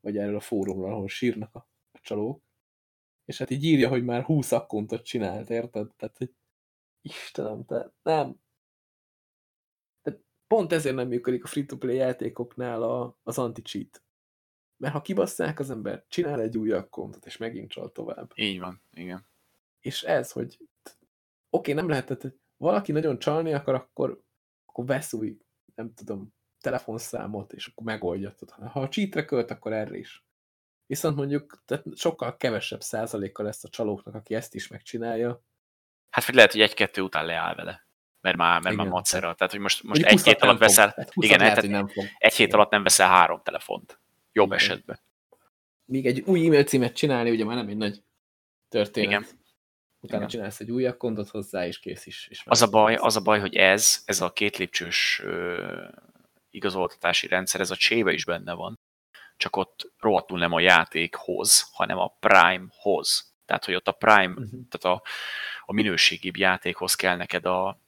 vagy erről a fórumról, ahol sírnak a, a csalók, és hát így írja, hogy már 20 akkontot csinált, érted? Tehát, hogy Istenem, te nem. Tehát pont ezért nem működik a free-to-play játékoknál a, az anti-cheat. Mert ha kibasszák az ember, csinál egy új akkontot, és megint csal tovább. Így van, igen. És ez, hogy oké, okay, nem lehetett, hogy valaki nagyon csalni akar, akkor, akkor vesz új, nem tudom, telefonszámot, és akkor megoldja. Ha a cheatre költ, akkor erre is. Viszont mondjuk tehát sokkal kevesebb százaléka lesz a csalóknak, aki ezt is megcsinálja. Hát, vagy lehet, hogy egy-kettő után leáll vele. Mert már, mert igen, már macera. Tehát, hogy most, most egy hét alatt veszel, igen, lehet, hát nem fog. egy hét alatt nem veszel három telefont. Jobb igen. esetben. Még egy új e-mail címet csinálni, ugye már nem egy nagy történet. Igen. Utána Igen. csinálsz egy új akkontot hozzá, és kész is. És az, a baj, az a baj, hogy ez, ez a két lépcsős igazoltatási rendszer, ez a csébe is benne van, csak ott rohadtul nem a játékhoz, hanem a Prime-hoz. Tehát, hogy ott a Prime, uh-huh. tehát a, a minőségibb játékhoz kell neked a,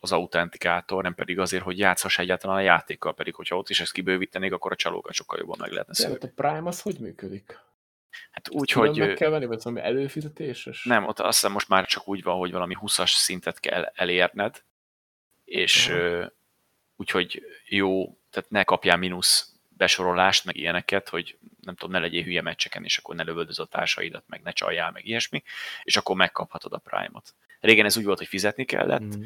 az autentikátor, nem pedig azért, hogy játszhass egyáltalán a játékkal, pedig hogyha ott is ezt kibővítenék, akkor a csalókat sokkal jobban meg lehetne szülni. De a Prime az hogy működik? Hát úgy, hogy... Meg kell venni, vagy valami előfizetéses? Nem, ott azt hiszem most már csak úgy van, hogy valami 20-as szintet kell elérned, és uh, úgyhogy jó, tehát ne kapjál mínusz besorolást, meg ilyeneket, hogy nem tudom, ne legyél hülye meccseken, és akkor ne lövöldöz a társaidat, meg ne csaljál, meg ilyesmi, és akkor megkaphatod a Prime-ot. Régen ez úgy volt, hogy fizetni kellett, mm.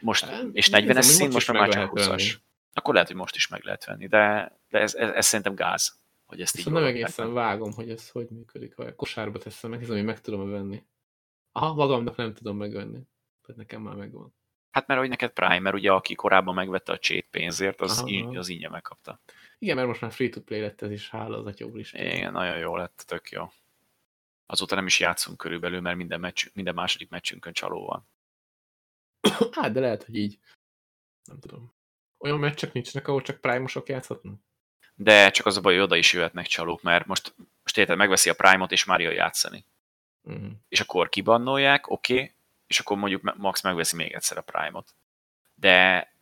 Most, hát, és 40-es szint, most már csak 20-as. Akkor lehet, hogy most is meg lehet venni, de, de ez, ez, ez szerintem gáz, hogy ezt Viszont így nem egészen vágom, hogy ez hogy működik, ha kosárba teszem meg, hogy meg tudom venni. Aha, magamnak nem tudom megvenni. Tehát nekem már megvan. Hát mert hogy neked Prime, mert ugye aki korábban megvette a csét pénzért, az, Aha. az ingyen megkapta. Igen, mert most már free-to-play lett ez is, hála az atya is. Igen, nagyon jó lett, tök jó. Azóta nem is játszunk körülbelül, mert minden, meccs, minden második meccsünkön csaló van. Hát, de lehet, hogy így. Nem tudom. Olyan meccsek nincsenek, ahol csak Prime-osok játszhatnak? De csak az a baj, hogy oda is jöhetnek csalók, mert most, most érted, megveszi a Prime-ot, és már jön játszani. Uh-huh. És akkor kibannolják, oké, okay, és akkor mondjuk Max megveszi még egyszer a Prime-ot. De,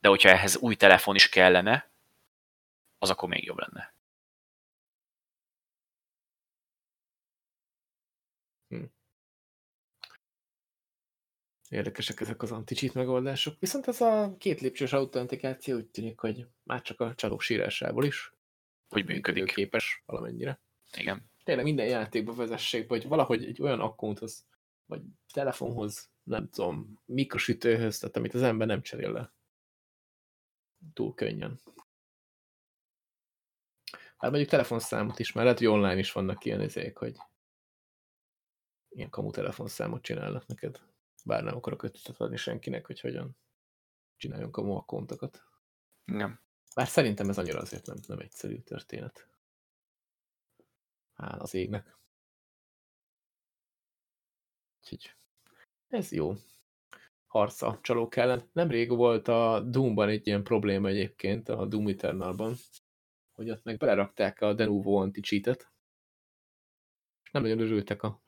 de hogyha ehhez új telefon is kellene, az akkor még jobb lenne. Hm. Érdekesek ezek az anti megoldások. Viszont ez a két lépcsős autentikáció úgy tűnik, hogy már csak a csalók sírásából is. Hogy működik. Képes valamennyire. Igen. Tényleg minden játékba vezessék, vagy valahogy egy olyan akkónthoz, vagy telefonhoz, nem tudom, mikrosütőhöz, tehát amit az ember nem cserél le. Túl könnyen. Hát mondjuk telefonszámot is, mert lehet, hogy online is vannak ilyen izék, hogy ilyen kamu telefonszámot csinálnak neked. Bár nem akarok ötletet adni senkinek, hogy hogyan csináljon kamu akkontokat. Nem. Bár szerintem ez annyira azért nem, nem egyszerű történet. Hál az égnek. Úgyhogy ez jó. Harca csalók ellen. Nemrég volt a Doom-ban egy ilyen probléma egyébként, a Doom Eternalban, hogy ott meg belerakták a Denuvo anti-cheatet. Nem nagyon örültek a,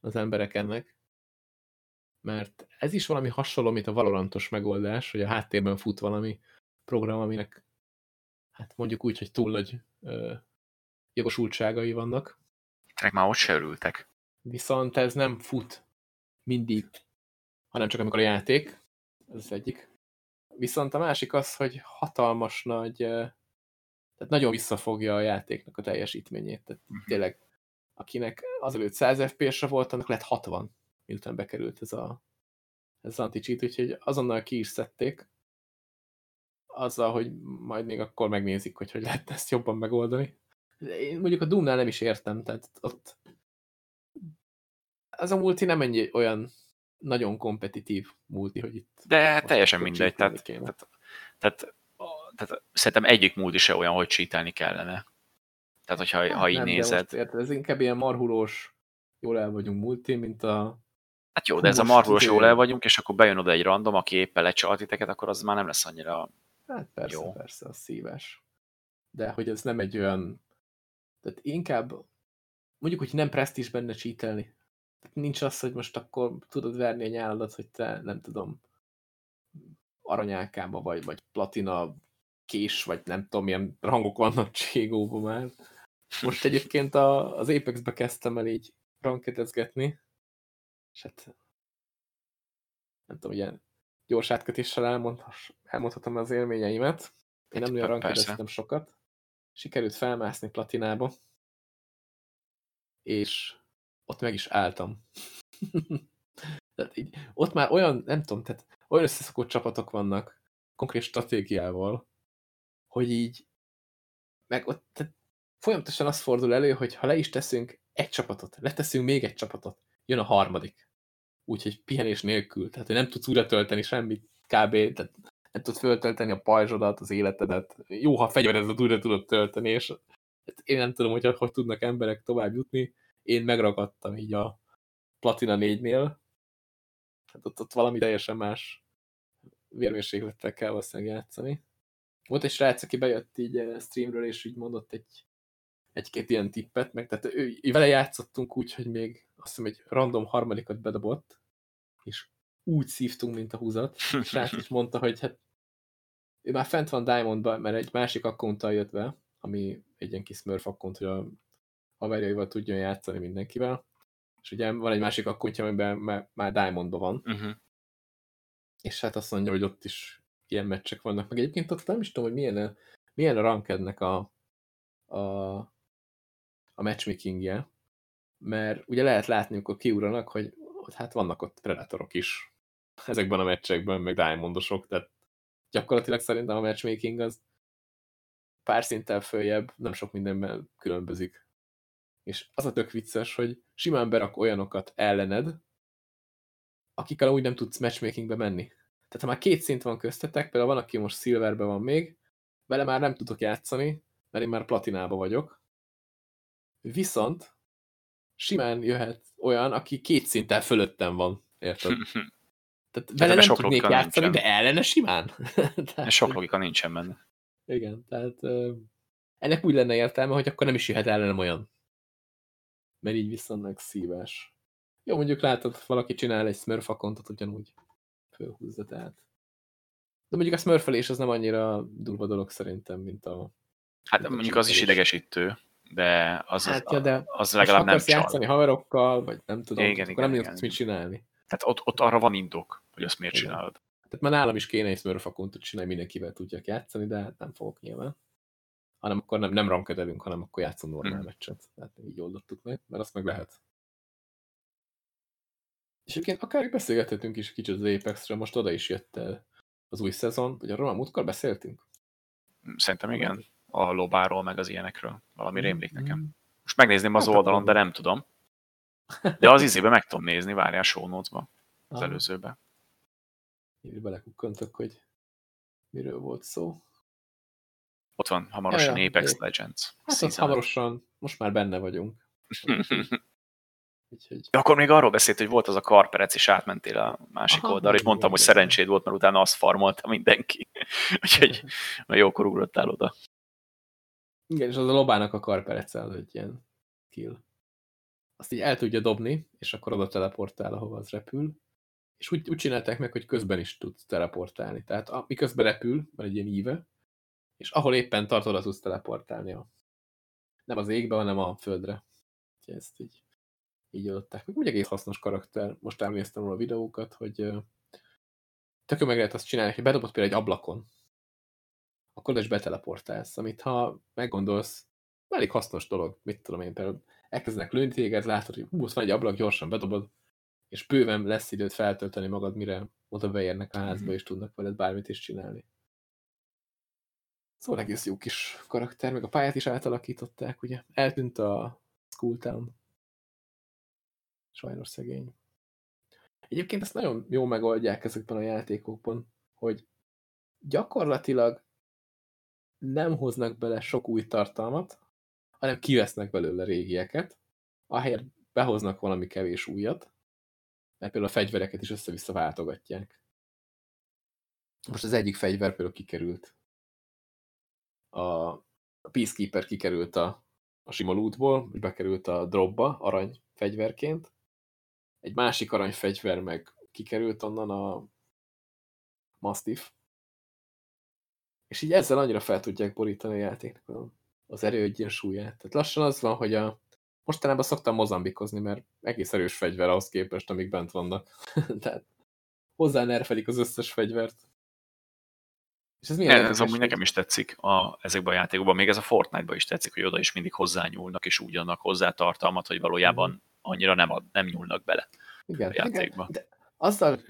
az emberek ennek. Mert ez is valami hasonló, mint a Valorantos megoldás, hogy a háttérben fut valami program, aminek hát mondjuk úgy, hogy túl nagy ö, jogosultságai vannak. Ennek már ott se örültek. Viszont ez nem fut mindig, hanem csak amikor a játék, ez az egyik. Viszont a másik az, hogy hatalmas nagy, tehát nagyon visszafogja a játéknak a teljesítményét. Tehát mhm. tényleg, akinek azelőtt 100 FPS-re volt, annak lett 60, miután bekerült ez a, ez anti-cheat, úgyhogy azonnal ki is szedték, azzal, hogy majd még akkor megnézik, hogy hogy lehet ezt jobban megoldani. Én mondjuk a Doom-nál nem is értem, tehát ott az a multi nem ennyi olyan nagyon kompetitív multi, hogy itt... De teljesen mindegy, tehát, tehát, tehát, tehát, szerintem egyik multi se olyan, hogy csítelni kellene. Tehát, hogyha hát ha így nem, nézed... Érted, ez inkább ilyen marhulós, jól el vagyunk multi, mint a... Hát jó, de ez a marhulós jól el vagyunk, és akkor bejön oda egy random, aki éppen lecsalt titeket, akkor az már nem lesz annyira Hát persze, jó. persze, az szíves. De hogy ez nem egy olyan... Tehát inkább mondjuk, hogy nem presztis benne csítelni. Tehát nincs az, hogy most akkor tudod verni a nyáladat, hogy te, nem tudom, aranyákába vagy, vagy platina kés, vagy nem tudom, milyen rangok vannak Cségóban már. Most egyébként a, az Apex-be kezdtem el így rankedezgetni, és hát nem tudom, ilyen gyors átkötéssel elmondhatom az élményeimet. Én nem olyan rankedeztem sokat. Sikerült felmászni platinába, és ott meg is álltam. tehát így, ott már olyan, nem tudom, tehát olyan összeszokott csapatok vannak, konkrét stratégiával, hogy így, meg ott tehát folyamatosan az fordul elő, hogy ha le is teszünk egy csapatot, leteszünk még egy csapatot, jön a harmadik. Úgyhogy pihenés nélkül, tehát hogy nem tudsz újra tölteni semmit, kb. Tehát nem tudsz föltölteni a pajzsodat, az életedet. Jó, ha fegyveredet újra tudod tölteni, és hát én nem tudom, hogy hogy tudnak emberek tovább jutni. Én megragadtam így a Platina 4-nél. Hát ott, ott valami teljesen más vérmérséklettel kell valószínűleg játszani. Volt egy srác, aki bejött így eh, streamről, és így mondott egy egy-két ilyen tippet, meg tehát ő, vele játszottunk úgy, hogy még azt hiszem egy random harmadikat bedobott, és úgy szívtunk, mint a húzat. És rá is mondta, hogy hát ő már fent van Diamondban, mert egy másik akkaunttal jött be, ami egy ilyen kis Smurf akkaunt, hogy a haverjaival tudjon játszani mindenkivel. És ugye van egy másik akkauntja, amiben már, már Diamondban van. Uh -huh. És hát azt mondja, hogy ott is ilyen meccsek vannak. Meg egyébként ott nem is tudom, hogy milyen milyen a rankednek a, a, a matchmakingje, mert ugye lehet látni, amikor kiúranak, hogy hát vannak ott predatorok is ezekben a meccsekben, meg diamondosok, tehát gyakorlatilag szerintem a matchmaking az pár szinttel följebb, nem sok mindenben különbözik. És az a tök vicces, hogy simán berak olyanokat ellened, akikkel úgy nem tudsz matchmakingbe menni. Tehát ha már két szint van köztetek, például van, aki most silverbe van még, vele már nem tudok játszani, mert én már platinába vagyok. Viszont simán jöhet olyan, aki két szinten fölöttem van. Érted? Tehát vele nem tudnék játszani, nincsen. de ellene simán. tehát, sok logika nincsen benne. Igen, tehát ennek úgy lenne értelme, hogy akkor nem is jöhet ellenem olyan. Mert így viszont meg szívás. Jó, mondjuk látod, valaki csinál egy smurf akontot, ugyanúgy fölhúzza, tehát. De mondjuk a smurfelés az nem annyira durva dolog szerintem, mint a... Hát mondjuk az is idegesítő de az, hát, ja, de az legalább nem csal. játszani haverokkal, vagy nem tudom, igen, akkor igen, nem tudsz mit csinálni. Tehát ott, ott arra van indok, hogy azt miért igen. csinálod. Tehát már nálam is kéne egy Smurf akuntot csinálni, mindenkivel tudjak játszani, de hát nem fogok nyilván. Hanem akkor nem, nem rankedelünk, hanem akkor játszunk normál hmm. meccset. Tehát így oldottuk meg, mert azt meg lehet. És egyébként akár beszélgethetünk is kicsit az Apex-ről, most oda is jött el az új szezon, vagy arról már múltkor beszéltünk? Szerintem igen a lobáról, meg az ilyenekről. Valami mm-hmm. rémlik nekem. Most megnézném az oldalon, de nem tudom. De az izébe meg tudom nézni, várjál show notes-ba, az ah. előzőbe. Én belekukkantok, hogy miről volt szó. Ott van, hamarosan ja, ja, Apex é. Legends. Hát az hamarosan, most már benne vagyunk. Úgyhogy... De akkor még arról beszélt, hogy volt az a karperec, és átmentél a másik Aha, oldalra, és mondtam, hogy szerencséd volt, mert utána azt farmolta mindenki. Úgyhogy jókor ugrottál oda. Igen, és az a lobának a karperece az egy ilyen kill. Azt így el tudja dobni, és akkor oda teleportál, ahova az repül. És úgy, úgy csinálták meg, hogy közben is tud teleportálni. Tehát a, miközben repül, van egy ilyen íve, és ahol éppen tart, oda tudsz teleportálni. A, nem az égbe, hanem a földre. Úgyhogy ezt így, így adották. Meg úgy egész hasznos karakter. Most elméztem róla a videókat, hogy tök meg lehet azt csinálni, hogy bedobott például egy ablakon, akkor is beteleportálsz, amit ha meggondolsz, elég hasznos dolog, mit tudom én, például elkezdenek lőni téged, látod, hogy hú, van egy ablak, gyorsan bedobod, és bőven lesz időt feltölteni magad, mire oda beérnek a házba, és tudnak veled bármit is csinálni. Szóval egész jó kis karakter, meg a pályát is átalakították, ugye. Eltűnt a Town. Sajnos szegény. Egyébként ezt nagyon jól megoldják ezekben a játékokban, hogy gyakorlatilag nem hoznak bele sok új tartalmat, hanem kivesznek belőle régieket, ahelyett behoznak valami kevés újat, mert például a fegyvereket is össze-vissza váltogatják. Most az egyik fegyver például kikerült. A, Peacekeeper kikerült a, a sima lootból, és bekerült a dropba arany fegyverként. Egy másik arany fegyver meg kikerült onnan a Mastiff. És így ezzel annyira fel tudják borítani a játéknak az erőegyensúlyát. Tehát lassan az van, hogy a, mostanában szoktam mozambikozni, mert egész erős fegyver ahhoz képest, amik bent vannak. Tehát hozzá nerfelik az összes fegyvert. És ez, milyen ez amúgy nekem is tetszik a, ezekben a játékokban, még ez a Fortnite-ban is tetszik, hogy oda is mindig hozzányúlnak, és úgy adnak hozzá tartalmat, hogy valójában mhm. annyira nem, ad, nem nyúlnak bele igen, a játékba. Igen, de azzal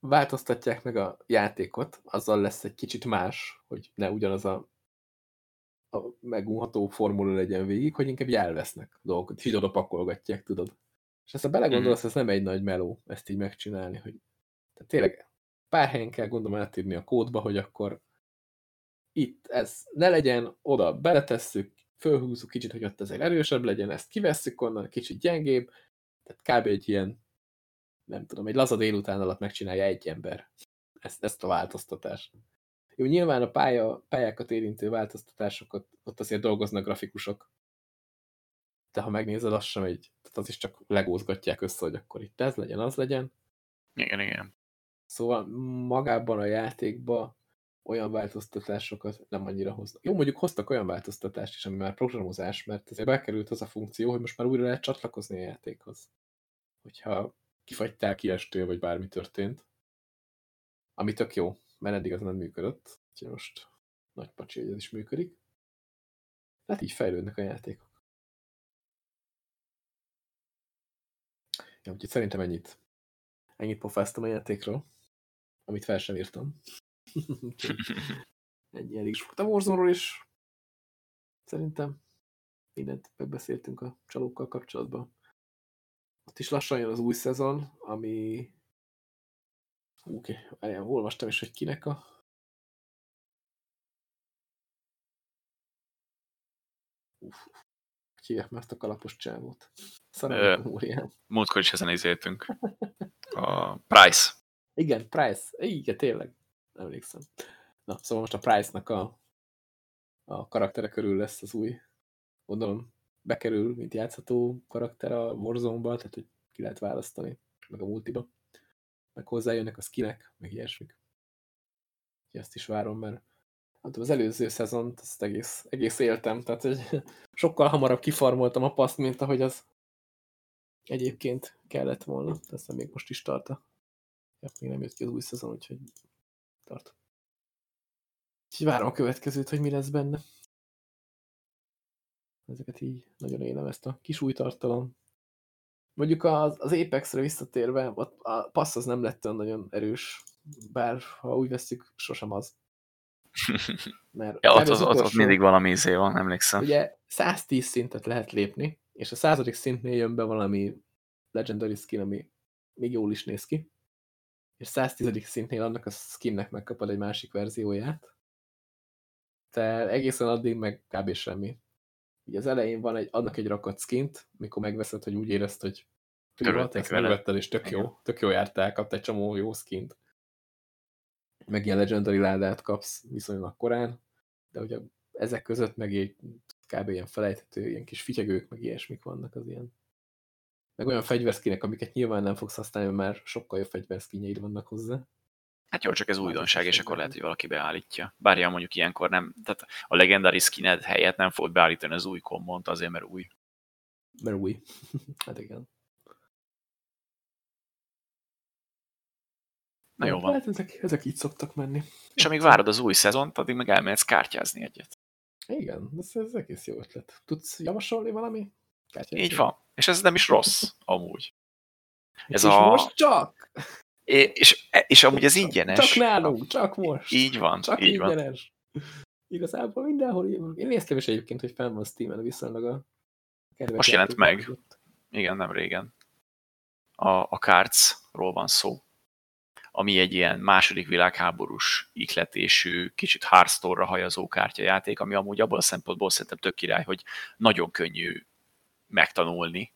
változtatják meg a játékot, azzal lesz egy kicsit más, hogy ne ugyanaz a, a megunható formula legyen végig, hogy inkább elvesznek dolgokat, így oda pakolgatják, tudod. És ezt a belegondolsz, mm. ez nem egy nagy meló ezt így megcsinálni, hogy tehát tényleg pár helyen kell gondolom átírni a kódba, hogy akkor itt ez ne legyen, oda beletesszük, fölhúzzuk kicsit, hogy ott egy erősebb legyen, ezt kivesszük onnan, kicsit gyengébb, tehát kb. egy ilyen nem tudom, egy laza délután alatt megcsinálja egy ember ezt, ezt a változtatást. Jó, nyilván a pálya, pályákat érintő változtatásokat ott azért dolgoznak grafikusok. De ha megnézed, az sem egy, tehát az is csak legózgatják össze, hogy akkor itt ez legyen, az legyen. Igen, igen. Szóval magában a játékban olyan változtatásokat nem annyira hoznak. Jó, mondjuk hoztak olyan változtatást is, ami már programozás, mert azért bekerült az a funkció, hogy most már újra lehet csatlakozni a játékhoz. Hogyha kifagytál, kiestél, vagy bármi történt. Ami tök jó, mert eddig az nem működött. Úgyhogy most nagy pacsi, hogy ez is működik. Hát így fejlődnek a játékok. Ja, úgyhogy szerintem ennyit. Ennyit pofáztam a játékról, amit fel sem írtam. Ennyi elég is A warzone is szerintem mindent megbeszéltünk a csalókkal kapcsolatban. Ott is lassan jön az új szezon, ami... Oké, okay. olvastam is, hogy kinek a... Uff, hívják már ezt a kalapos csávót. Múltkor is ezen izéltünk. A Price. Igen, Price. Igen, tényleg. Emlékszem. Na, szóval most a Price-nak a, a karaktere körül lesz az új, gondolom, bekerül, mint játszható karakter a Warzone-ba, tehát hogy ki lehet választani, meg a multiba. Meg hozzájönnek a skinek, meg ilyesmik. Úgyhogy ezt is várom, mert hát az előző szezont azt egész, egész éltem, tehát hogy sokkal hamarabb kifarmoltam a paszt, mint ahogy az egyébként kellett volna. Aztán még most is tart a... Ja, még nem jött ki az új szezon, úgyhogy tart. Úgyhogy várom a következőt, hogy mi lesz benne ezeket így nagyon élem, ezt a kis új tartalom. Mondjuk az, az Apex-re visszatérve, ott a passz az nem lett olyan nagyon erős, bár ha úgy veszik, sosem az. Mert ja, ott, az, utolsó, ott mindig valami izé van, emlékszem. Ugye 110 szintet lehet lépni, és a századik szintnél jön be valami legendary skin, ami még jól is néz ki, és 110. szintnél annak a skinnek megkapod egy másik verzióját. Te egészen addig meg kb. semmi így az elején van egy, adnak egy rakat skint, mikor megveszed, hogy úgy érezd, hogy tudod, ezt megvetted, és tök jó, tök jó jártál, kapta egy csomó jó skint. Meg ilyen legendary ládát kapsz viszonylag korán, de ugye ezek között meg egy kb. ilyen felejthető, ilyen kis fityegők, meg ilyesmik vannak az ilyen. Meg olyan fegyverszkinek, amiket nyilván nem fogsz használni, mert már sokkal jobb fegyverszkinjeid vannak hozzá. Hát jó, csak ez újdonság, és akkor lehet, hogy valaki beállítja. Bárja mondjuk ilyenkor nem, tehát a legendary skined helyett nem fogod beállítani az új kommont, azért mert új. Mert új. hát igen. Na jó van. Hát ezek, ezek így szoktak menni. És amíg várod az új szezont, addig meg elmehetsz kártyázni egyet. Igen, ez, ez egész jó ötlet. Tudsz javasolni valami? Kártyázni? Így van. És ez nem is rossz, amúgy. Ez és a... most csak! És, és amúgy ez ingyenes. Csak nálunk, csak most. Így van, csak így ingyenes. Van. Igazából mindenhol. Én néztem is egyébként, hogy fenn van Steam-en viszonylag a Most jelent meg. Igen, nem régen. A, a Cards-ról van szó ami egy ilyen második világháborús ikletésű, kicsit Hearthstone-ra hajazó kártyajáték, ami amúgy abból a szempontból szerintem tök király, hogy nagyon könnyű megtanulni,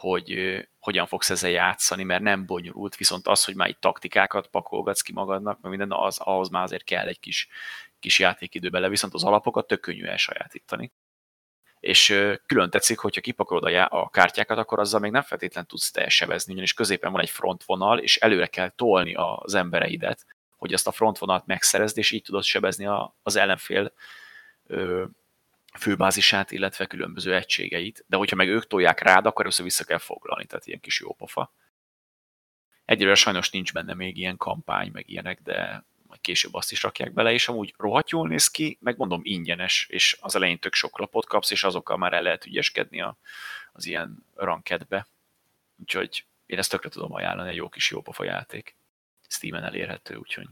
hogy hogyan fogsz ezzel játszani, mert nem bonyolult, viszont az, hogy már egy taktikákat pakolgatsz ki magadnak, mert minden, az, ahhoz már azért kell egy kis, kis játékidő bele, viszont az alapokat tök könnyű elsajátítani. És külön tetszik, hogyha kipakolod a, a kártyákat, akkor azzal még nem feltétlenül tudsz te sebezni, ugyanis középen van egy frontvonal, és előre kell tolni az embereidet, hogy azt a frontvonalat megszerezd, és így tudod sebezni a, az ellenfél főbázisát, illetve különböző egységeit. De hogyha meg ők tolják rád, akkor össze vissza kell foglalni, tehát ilyen kis jó pofa. Egyelőre sajnos nincs benne még ilyen kampány, meg ilyenek, de majd később azt is rakják bele, és amúgy rohadt jól néz ki, meg mondom ingyenes, és az elején tök sok lapot kapsz, és azokkal már el lehet ügyeskedni a, az ilyen rankedbe. Úgyhogy én ezt tökre tudom ajánlani, egy jó kis jópofa játék. Steam-en elérhető, úgyhogy.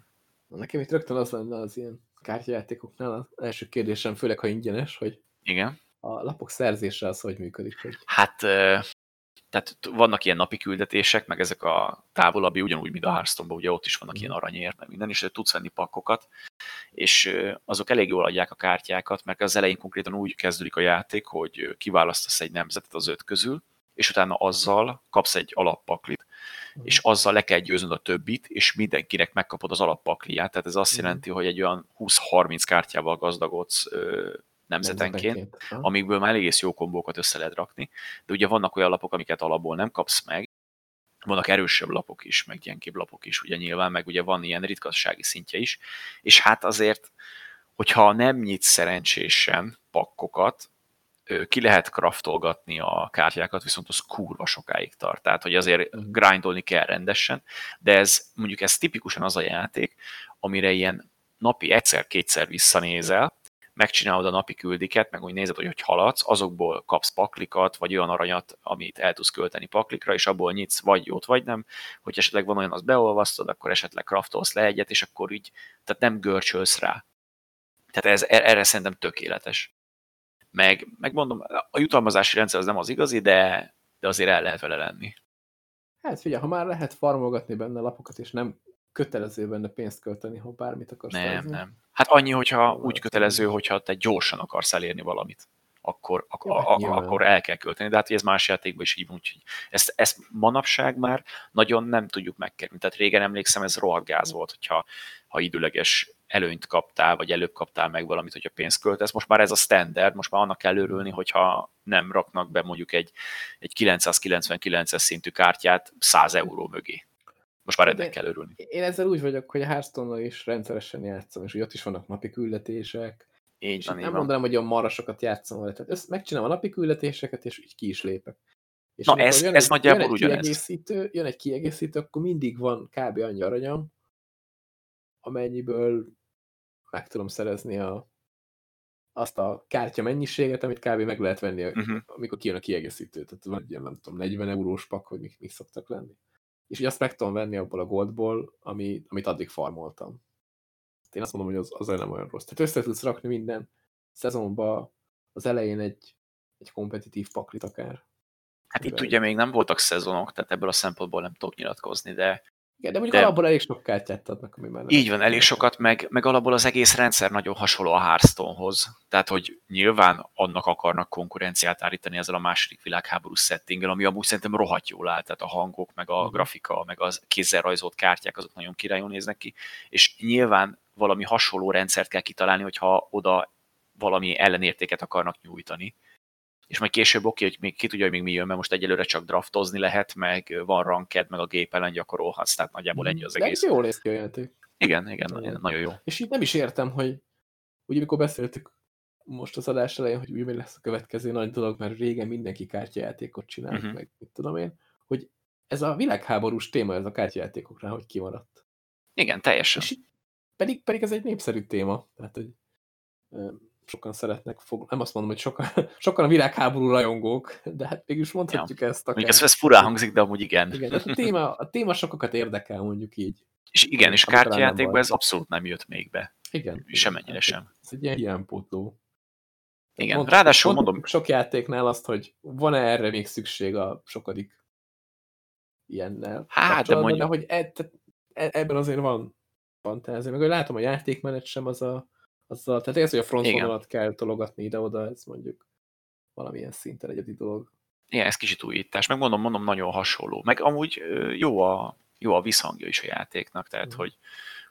Nekem itt rögtön az lenne az ilyen kártyajátékoknál az első kérdésem, főleg ha ingyenes, hogy Igen. a lapok szerzése az hogy működik? Hogy... Hát tehát vannak ilyen napi küldetések, meg ezek a távolabbi, ugyanúgy, mint a hearthstone ugye ott is vannak mm. ilyen aranyért, meg minden, és tudsz venni pakkokat, és azok elég jól adják a kártyákat, mert az elején konkrétan úgy kezdődik a játék, hogy kiválasztasz egy nemzetet az öt közül, és utána azzal kapsz egy alappaklit. És azzal le kell győznöd a többit, és mindenkinek megkapod az alappakliát, tehát ez azt mm. jelenti, hogy egy olyan 20-30 kártyával gazdagodsz nemzetenként, amikből már egész jó kombókat össze lehet rakni, de ugye vannak olyan lapok, amiket alapból nem kapsz meg, vannak erősebb lapok is, meg gyengébb lapok is, ugye nyilván, meg ugye van ilyen ritkassági szintje is, és hát azért, hogyha nem nyit szerencsésen pakkokat, ki lehet kraftolgatni a kártyákat, viszont az kurva sokáig tart. Tehát, hogy azért mhm. grindolni kell rendesen, de ez mondjuk ez tipikusan az a játék, amire ilyen napi egyszer-kétszer visszanézel, megcsinálod a napi küldiket, meg úgy nézed, hogy hogy haladsz, azokból kapsz paklikat, vagy olyan aranyat, amit el tudsz költeni paklikra, és abból nyitsz vagy jót, vagy nem. Hogy esetleg van olyan, az beolvasztod, akkor esetleg kraftolsz le egyet, és akkor így, tehát nem görcsölsz rá. Tehát ez, erre szerintem tökéletes. Meg, meg mondom, a jutalmazási rendszer az nem az igazi, de, de azért el lehet vele lenni. Hát figyelj, ha már lehet farmolgatni benne lapokat, és nem kötelező benne pénzt költeni, ha bármit akarsz Nem, szerezni. nem. Hát annyi, hogyha úgy kötelező, hogyha te gyorsan akarsz elérni valamit, akkor, ak ja, a, a, akkor el kell költeni. De hát ez más játékban is így, úgyhogy ezt, ezt manapság már nagyon nem tudjuk megkerülni. Tehát régen emlékszem, ez rohadt gáz volt, hogyha ha időleges előnyt kaptál, vagy előbb kaptál meg valamit, hogyha pénzt költesz. Most már ez a standard, most már annak kell örülni, hogyha nem raknak be mondjuk egy, egy 999-es szintű kártyát 100 euró mögé. Most már ennek kell örülni. Én ezzel úgy vagyok, hogy a hearthstone is rendszeresen játszom, és ott is vannak napi küldetések. Így van, nem van. mondanám, hogy a marasokat játszom vele. Tehát ezt megcsinálom a napi küldetéseket, és így ki is lépek. És Na ez, jön ez egy, nagyjából jön egy ugyanez. Kiegészítő, jön egy kiegészítő, akkor mindig van kb. annyi aranyam, amennyiből meg tudom szerezni a, azt a kártya mennyiséget, amit kb. meg lehet venni, uh mhm. -huh. amikor kijön a kiegészítő. Tehát van egy ilyen, nem tudom, 40 eurós pak, hogy mik, mik szoktak lenni és így azt meg tudom venni abból a goldból, ami, amit addig farmoltam. Én azt mondom, hogy az, az nem olyan rossz. Tehát össze tudsz rakni minden szezonba az elején egy, egy kompetitív paklit akár. Hát itt ugye még nem voltak szezonok, tehát ebből a szempontból nem tudok nyilatkozni, de igen, de mondjuk de... alapból elég sok kártyát adnak, ami már Így van, elég sokat, meg, meg alapból az egész rendszer nagyon hasonló a Hearthstonehoz. Tehát, hogy nyilván annak akarnak konkurenciát állítani ezzel a második világháború settinggel, ami amúgy szerintem rohadt jól áll, tehát a hangok, meg a mhm. grafika, meg az kézzel rajzolt kártyák, azok nagyon királyul néznek ki, és nyilván valami hasonló rendszert kell kitalálni, hogyha oda valami ellenértéket akarnak nyújtani és majd később oké, hogy még ki tudja, hogy még mi jön, mert most egyelőre csak draftozni lehet, meg van ranked, meg a gép ellen gyakorolhatsz, tehát nagyjából ennyi az egész. De jól néz ki a játék. Igen, igen, nagyon, nagyon jó. És itt nem is értem, hogy ugye amikor beszéltük most az adás elején, hogy mi lesz a következő nagy dolog, mert régen mindenki kártyajátékot csinált, uh mhm. -huh. meg mit tudom én, hogy ez a világháborús téma, ez a kártyajátékoknál, hogy kimaradt. Igen, teljesen. És pedig, pedig ez egy népszerű téma, tehát hogy sokan szeretnek fog... nem azt mondom, hogy sokan, sokan a világháború rajongók, de hát mégis mondhatjuk ja. ezt. Akár. ez, ez furán hangzik, de amúgy igen. igen a, téma, a téma sokakat érdekel, mondjuk így. És igen, és kártyajátékban ez abszolút nem jött még be. Igen. Semennyire hát, sem. Ez egy ilyen hiánypótló. Igen, mondtuk, ráadásul mondom... Sok játéknál azt, hogy van-e erre még szükség a sokadik ilyennel. Hát, de mondjuk... De hogy e, e, ebben azért van fantázia. Meg hogy látom, a játékmenet sem az a, az a tehát ez, hogy a frontvonalat kell tologatni ide-oda, ez mondjuk valamilyen szinten egyedi dolog. Igen, ez kicsit újítás. Meg mondom, mondom, nagyon hasonló. Meg amúgy jó a, jó a visszhangja is a játéknak, tehát mm. hogy,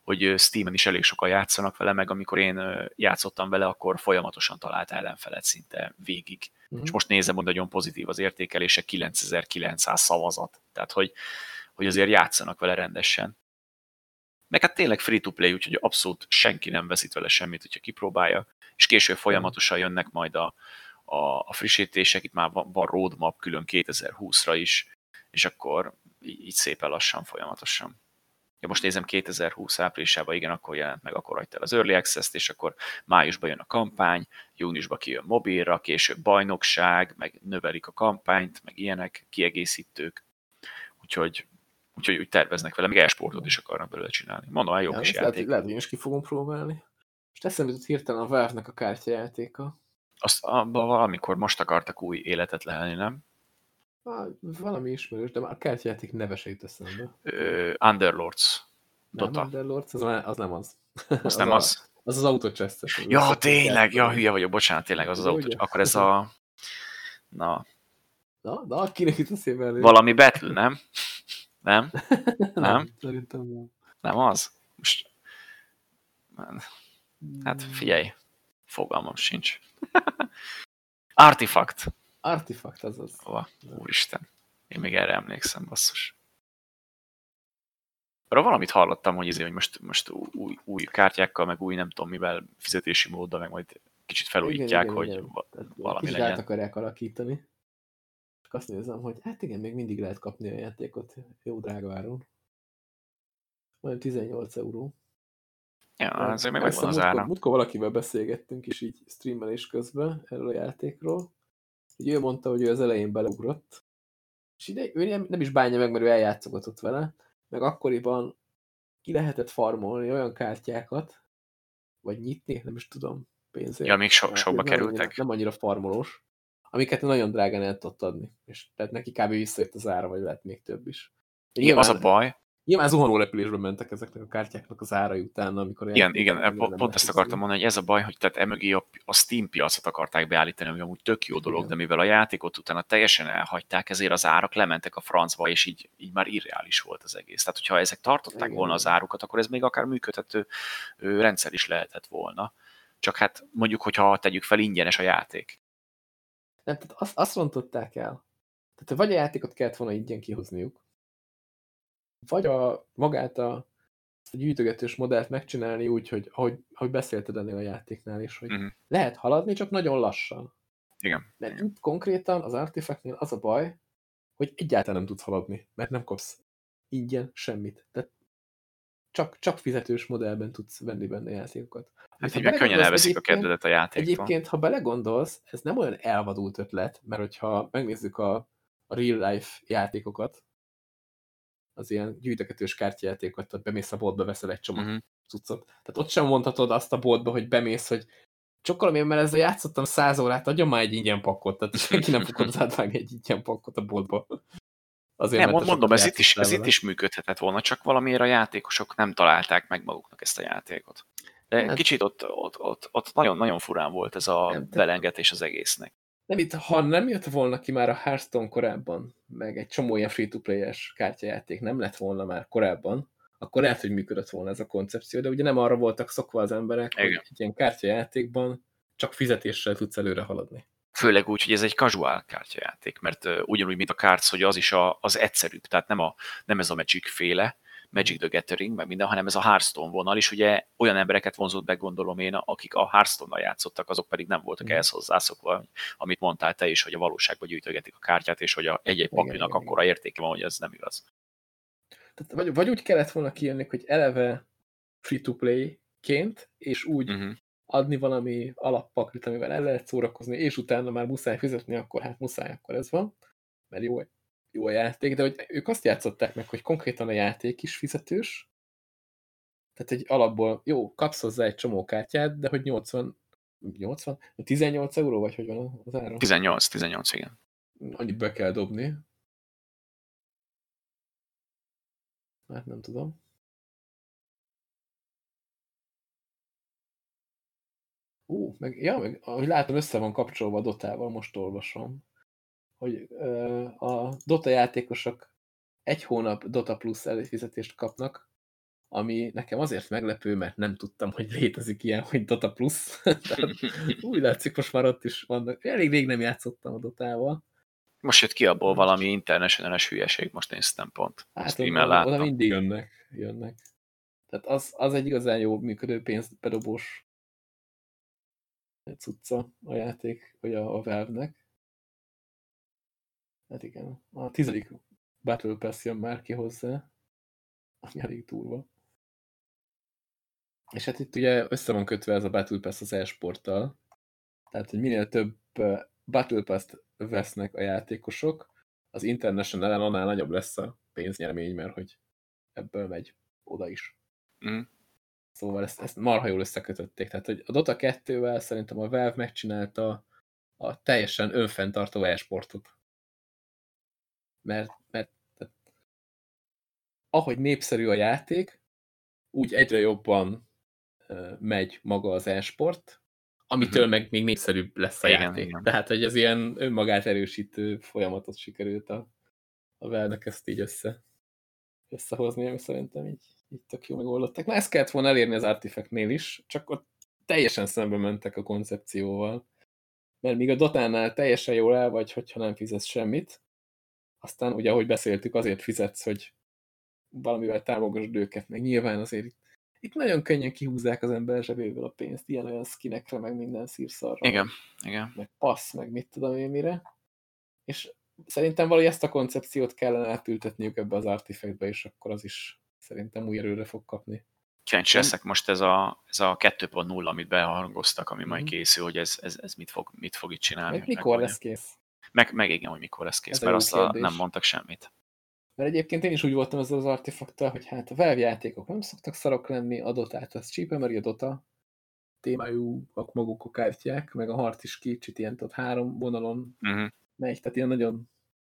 hogy Steam-en is elég sokan játszanak vele, meg amikor én játszottam vele, akkor folyamatosan talált ellenfelet szinte végig. Mm. És most nézem, hogy nagyon pozitív az értékelése, 9900 szavazat. Tehát, hogy, hogy azért játszanak vele rendesen. Meg hát tényleg free-to-play, úgyhogy abszolút senki nem veszít vele semmit, hogyha kipróbálja, és később folyamatosan jönnek majd a, a, a frissítések, itt már van, van roadmap külön 2020-ra is, és akkor így szépen lassan, folyamatosan. Ja, most nézem 2020 áprilisában, igen, akkor jelent meg, akkor hagyta el az Early Access-t, és akkor májusban jön a kampány, júniusban kijön mobilra, később bajnokság, meg növelik a kampányt, meg ilyenek, kiegészítők. Úgyhogy, úgyhogy úgy terveznek vele, meg esportot is akarnak belőle csinálni. Mondom, el jó ja, kis játék. Lehet, lehet, hogy is ki fogom próbálni. És eszembe jutott hirtelen a Valve-nek a kártyajátéka. Azt abban valamikor most akartak új életet lehelni, nem? valami ismerős, de már a kártyajáték neve se jut eszembe. Underlords. Dota. Nem, Underlords, az, az nem az. Az, az nem az. A, az az autochest Ja, tényleg, ja, hülye vagyok, bocsánat, tényleg az az autó. Akkor ez a... Na. Na, na, kinek itt eszébe elő? Valami Battle, nem? Nem? nem? nem? Szerintem nem. Nem az? Most... Hát figyelj, fogalmam sincs. Artifact. Artifact, az az. Hova? Úristen. Én még erre emlékszem, basszus. Arra valamit hallottam, hogy, izé, hogy most, most új, új kártyákkal, meg új nem tudom mivel fizetési móddal, meg majd kicsit felújítják, igen, igen, hogy igen. valami kicsit legyen. át akarják alakítani. Csak azt nézem, hogy hát igen, még mindig lehet kapni a játékot jó drága áron. Olyan 18 euró. Ja, ezért meg megvan az ára. Múltkor valakivel beszélgettünk is így streamelés közben erről a játékról, hogy ő mondta, hogy ő az elején beleugrott, és ide, ő nem, nem is bánja meg, mert ő eljátszogatott vele, meg akkoriban ki lehetett farmolni olyan kártyákat, vagy nyitni, nem is tudom, pénzért. Ja, még so, sokba kerültek. Nem annyira farmolós, amiket nagyon drágán el tudott adni. És tehát neki kb. visszajött az ára, vagy lehet még több is. Igen, az a baj, Nyilván zuhanó repülésben mentek ezeknek a kártyáknak az árai utána, amikor... Igen, igen, e, pont, pont ezt akartam mondani, hogy ez a baj, hogy tehát emögé a, a Steam piacot akarták beállítani, ami amúgy tök jó dolog, igen. de mivel a játékot utána teljesen elhagyták, ezért az árak lementek a francba, és így, így már irreális volt az egész. Tehát, hogyha ezek tartották igen. volna az árukat, akkor ez még akár működhető rendszer is lehetett volna. Csak hát mondjuk, hogyha tegyük fel ingyenes a játék. Nem, tehát azt, azt rontották el. Tehát vagy a játékot kellett volna ingyen kihozniuk, vagy a, magát a, a gyűjtögetős modellt megcsinálni úgy, hogy ahogy, ahogy beszélted ennél a játéknál is, hogy uh mhm. -huh. lehet haladni, csak nagyon lassan. Igen. Mert itt konkrétan az Artifactnél az a baj, hogy egyáltalán nem tudsz haladni, mert nem kapsz ingyen semmit. Tehát csak, csak fizetős modellben tudsz venni benne játékokat. Hát így meg könnyen elveszik a kedvedet a játéktól. Egyébként, ha belegondolsz, ez nem olyan elvadult ötlet, mert hogyha megnézzük a, a real life játékokat, az ilyen gyűjtögetős kártyajátékot, tehát bemész a boltba, veszel egy csomag uh mhm. -huh. cuccot. Tehát ott sem mondhatod azt a boltba, hogy bemész, hogy sokkal én, mert ezzel játszottam száz órát, adjon már egy ingyen pakkot, tehát senki nem fog hozzáadvágni egy ingyen pakkot a boltba. Azért, nem, mondom, ez itt, is, ez itt is működhetett volna, csak valamiért a játékosok nem találták meg maguknak ezt a játékot. De hát, kicsit ott, ott, ott, ott nagyon, nagyon furán volt ez a nem, belengetés az egésznek. Nem, itt, ha nem jött volna ki már a Hearthstone korábban, meg egy csomó ilyen free-to-play-es kártyajáték nem lett volna már korábban, akkor lehet, hogy működött volna ez a koncepció, de ugye nem arra voltak szokva az emberek, Igen. hogy egy ilyen kártyajátékban csak fizetéssel tudsz előre haladni. Főleg úgy, hogy ez egy casual kártyajáték, mert uh, ugyanúgy, mint a Cards, hogy az is a, az egyszerűbb, tehát nem, a, nem ez a Magic féle, Magic the Gathering, meg minden, hanem ez a Hearthstone vonal is, ugye olyan embereket vonzott be, gondolom én, akik a Hearthstone-nal játszottak, azok pedig nem voltak mm. ehhez hozzászokva, amit mondtál te is, hogy a valóságban gyűjtögetik a kártyát, és hogy a egy-egy paklinak akkora értéke van, hogy ez nem igaz. Tehát vagy, vagy úgy kellett volna kijönni, hogy eleve free-to-play-ként, és úgy uh mhm. -huh. Adni valami alappaklit, amivel el lehet szórakozni, és utána már muszáj fizetni, akkor hát muszáj, akkor ez van, mert jó, jó a játék, de hogy ők azt játszották meg, hogy konkrétan a játék is fizetős, tehát egy alapból, jó, kapsz hozzá egy csomó kártyát, de hogy 80, 80? 18 euró, vagy hogy van az ára? 18, 18, igen. Annyit be kell dobni. Hát nem tudom. Ú, meg, ja, meg, ahogy látom, össze van kapcsolva a Dotával, most olvasom, hogy ö, a Dota játékosok egy hónap Dota Plus előfizetést kapnak, ami nekem azért meglepő, mert nem tudtam, hogy létezik ilyen, hogy Dota Plus. úgy látszik, most már ott is vannak. Elég rég nem játszottam a Dotával. Most jött ki abból valami international-es hülyeség, most néztem pont. Hát oda, oda mindig jönnek. jönnek. Tehát az, az egy igazán jó működő pénzbedobós cucca a játék, vagy a, a Valve-nek. Hát igen, a tizedik Battle Pass jön már ki hozzá, ami elég durva. És hát itt ugye össze van kötve ez a Battle Pass az e-sporttal, tehát hogy minél több Battle Pass-t vesznek a játékosok, az International ellen annál nagyobb lesz a pénznyermény, mert hogy ebből megy oda is. Mm. Szóval ezt, ezt marha jól összekötötték. Tehát, hogy a Dota 2-vel szerintem a Valve megcsinálta a teljesen önfenntartó e-sportot. Mert, mert tehát, ahogy népszerű a játék, úgy egyre jobban uh, megy maga az e-sport, amitől uh-huh. meg még népszerűbb lesz a igen, játék. Igen. Tehát, hogy ez ilyen önmagát erősítő folyamatot sikerült a, a Valve-nek ezt így össze, összehozni, ami szerintem így így tök jó megoldották. Na ezt kellett volna elérni az Artifactnél is, csak ott teljesen szembe mentek a koncepcióval. Mert míg a Dotánál teljesen jól el vagy, hogyha nem fizetsz semmit, aztán ugye, ahogy beszéltük, azért fizetsz, hogy valamivel támogasd őket, meg nyilván azért itt, itt nagyon könnyen kihúzzák az ember zsebéből a pénzt, ilyen-olyan skinekre, meg minden szírszarra. Igen, igen. Meg passz, meg mit tudom én mire. És szerintem valahogy ezt a koncepciót kellene átültetniük ebbe az artifact és akkor az is szerintem új erőre fog kapni. Kíváncsi leszek most ez a, ez a 2.0, amit behangoztak, ami mm. majd mhm. készül, hogy ez, ez, ez mit, fog, mit fog itt csinálni. Meg mikor lesz kész? Meg, meg igen, hogy mikor lesz kész, ez mert azt a, nem mondtak semmit. Mert egyébként én is úgy voltam ezzel az artefakttal, hogy hát a Valve játékok nem szoktak szarok lenni, a Dotát az csípe, mert a Dota témájú maguk a kártyák, meg a harc is kicsit ilyen, tehát három vonalon uh mhm. -huh. megy, tehát ilyen nagyon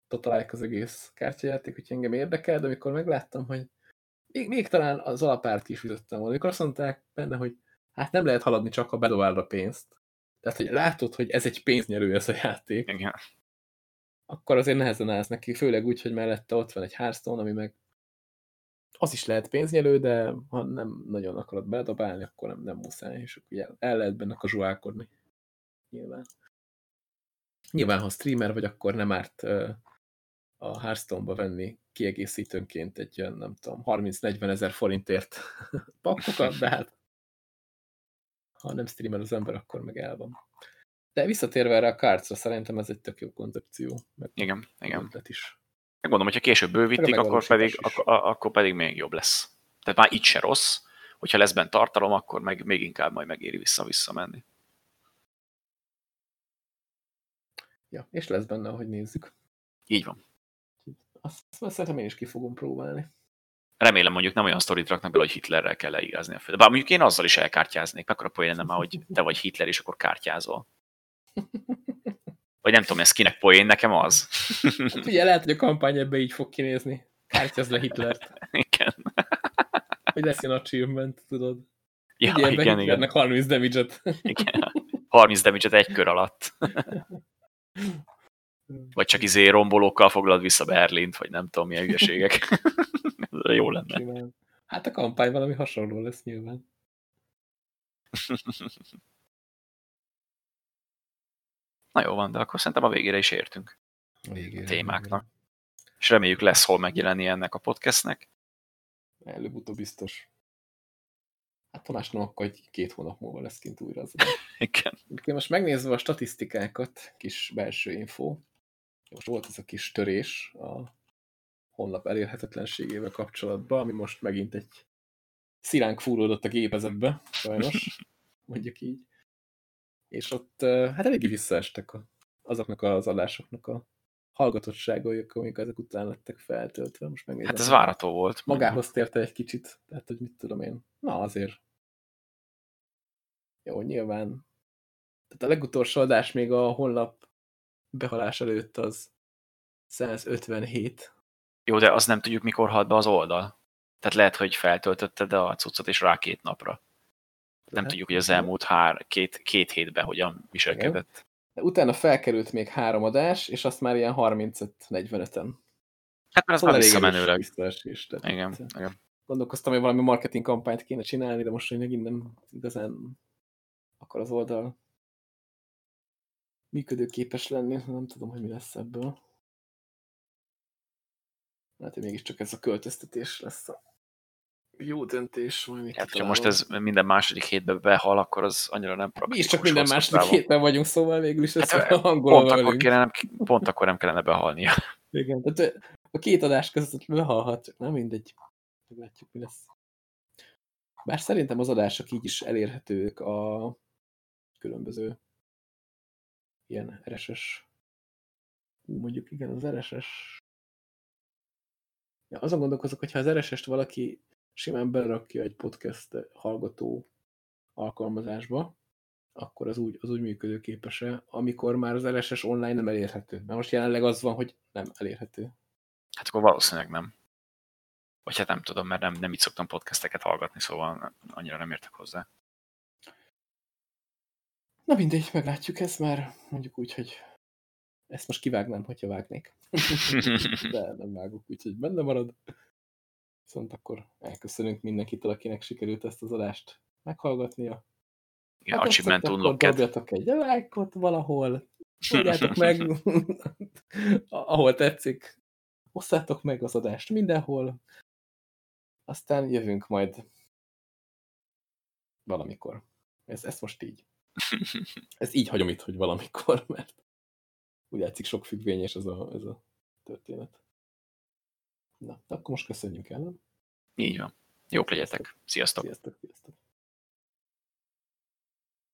totalálják az egész kártyajáték, hogy engem érdekel, de amikor megláttam, hogy még, még talán az alapárt is fizettem volna. Amikor azt mondták benne, hogy hát nem lehet haladni csak, ha bedobálod a pénzt. Tehát, hogy látod, hogy ez egy pénznyerő ez a játék. Igen. Akkor azért nehezen állsz neki, főleg úgy, hogy mellette ott van egy Hearthstone, ami meg az is lehet pénznyelő, de ha nem nagyon akarod bedobálni, akkor nem, nem muszáj, és akkor el, el lehet benne kazsuálkodni. Nyilván. Nyilván, ha streamer vagy, akkor nem árt a Hearthstone-ba venni kiegészítőnként egy olyan, nem tudom, 30-40 ezer forintért pakkokat, de hát ha nem streamel az ember, akkor meg el van. De visszatérve erre a kárcra, szerintem ez egy tök jó koncepció. Meg igen, igen. Is. Megmondom, hogyha később bővítik, akkor pedig, akkor, akkor pedig még jobb lesz. Tehát már itt se rossz, hogyha lesz benne tartalom, akkor meg, még inkább majd megéri vissza-vissza menni. Ja, és lesz benne, ahogy nézzük. Így van. Azt, azt szerintem én is ki fogom próbálni. Remélem mondjuk nem olyan sztorit raknak bele, hogy Hitlerrel kell leírázni a főt. Bár mondjuk én azzal is elkártyáznék, mekkora poén lenne már, hogy te vagy Hitler, és akkor kártyázol. Vagy nem tudom, ez kinek poén, nekem az. Hát ugye lehet, hogy a kampány ebbe így fog kinézni. Kártyáz le Hitlert. Igen. Hogy lesz ilyen achievement, tudod. Ja, Ugye igen, igen. 30 damage-et. Igen. 30 damage-et egy kör alatt. Vagy csak izé rombolókkal foglald vissza Berlint, vagy nem tudom, milyen hülyeségek. Jó lenne. Hát a kampány valami hasonló lesz nyilván. Na jó van, de akkor szerintem a végére is értünk. Végére, a témáknak. Végére. És reméljük lesz hol megjelenni ennek a podcastnek. Előbb-utóbb biztos. Hát Tamás, no, akkor egy két hónap múlva lesz kint újra az. Igen. Most megnézve a statisztikákat, kis belső info, most volt ez a kis törés a honlap elérhetetlenségével kapcsolatban, ami most megint egy szilánk fúródott a gépezetbe, sajnos. mondjuk így. És ott hát eléggé visszaestek a, azoknak az adásoknak a hallgatottságaik, amik ezek után lettek feltöltve. Most megnézem. Hát ez várható volt. Magához térte egy kicsit, tehát hogy mit tudom én. Na azért. Jó, nyilván. Tehát a legutolsó adás még a honlap behalás előtt az 157. Jó, de azt nem tudjuk, mikor halt be az oldal. Tehát lehet, hogy feltöltötted a cuccot, és rá két napra. Nem lehet, tudjuk, hogy az elmúlt hár, két, két hétben hogyan viselkedett. De utána felkerült még három adás, és azt már ilyen 35-45-en. Hát mert az már visszamenőleg. Visszaesés, igen, igen. Gondolkoztam, hogy valami marketing kampányt kéne csinálni, de most hogy megint nem igazán akar az oldal működőképes lenni. Nem tudom, hogy mi lesz ebből. Hát, hogy mégiscsak ez a költöztetés lesz a jó döntés. Majd hát, ha most ez minden második hétben behal, akkor az annyira nem praktikus. Mi is csak minden második távol. hétben vagyunk, szóval végül is ez hát, pont, akkor kellene, pont akkor nem kellene behalnia. Igen, tehát a két adás között behalhat, csak nem mindegy. Meglátjuk, mi lesz. Bár szerintem az adások így is elérhetők a különböző ilyen RSS Hú, mondjuk igen, az RSS Ja, azon gondolkozok, hogy ha az RSS-t valaki simán berakja egy podcast hallgató alkalmazásba, akkor az úgy, az úgy működőképes-e, amikor már az RSS online nem elérhető. Mert most jelenleg az van, hogy nem elérhető. Hát akkor valószínűleg nem. Vagy hát nem tudom, mert nem, nem így szoktam podcasteket hallgatni, szóval annyira nem értek hozzá. Na mindegy, meglátjuk ezt már, mondjuk úgy, hogy ezt most kivágnám, hogyha vágnék. De nem vágok, úgyhogy benne marad. Viszont akkor elköszönünk mindenkitől, akinek sikerült ezt az adást meghallgatnia. Ja, hát achievement unlocked. Dobjatok egy lájkot valahol, tudjátok meg, ahol tetszik. Osszátok meg az adást mindenhol. Aztán jövünk majd valamikor. Ez, ezt most így. Ez így hagyom itt, hogy valamikor, mert úgy látszik sok függvényes ez a, ez a történet. Na, akkor most köszönjük el, nem? Így van. Jók legyetek. Sziasztok! Sziasztok!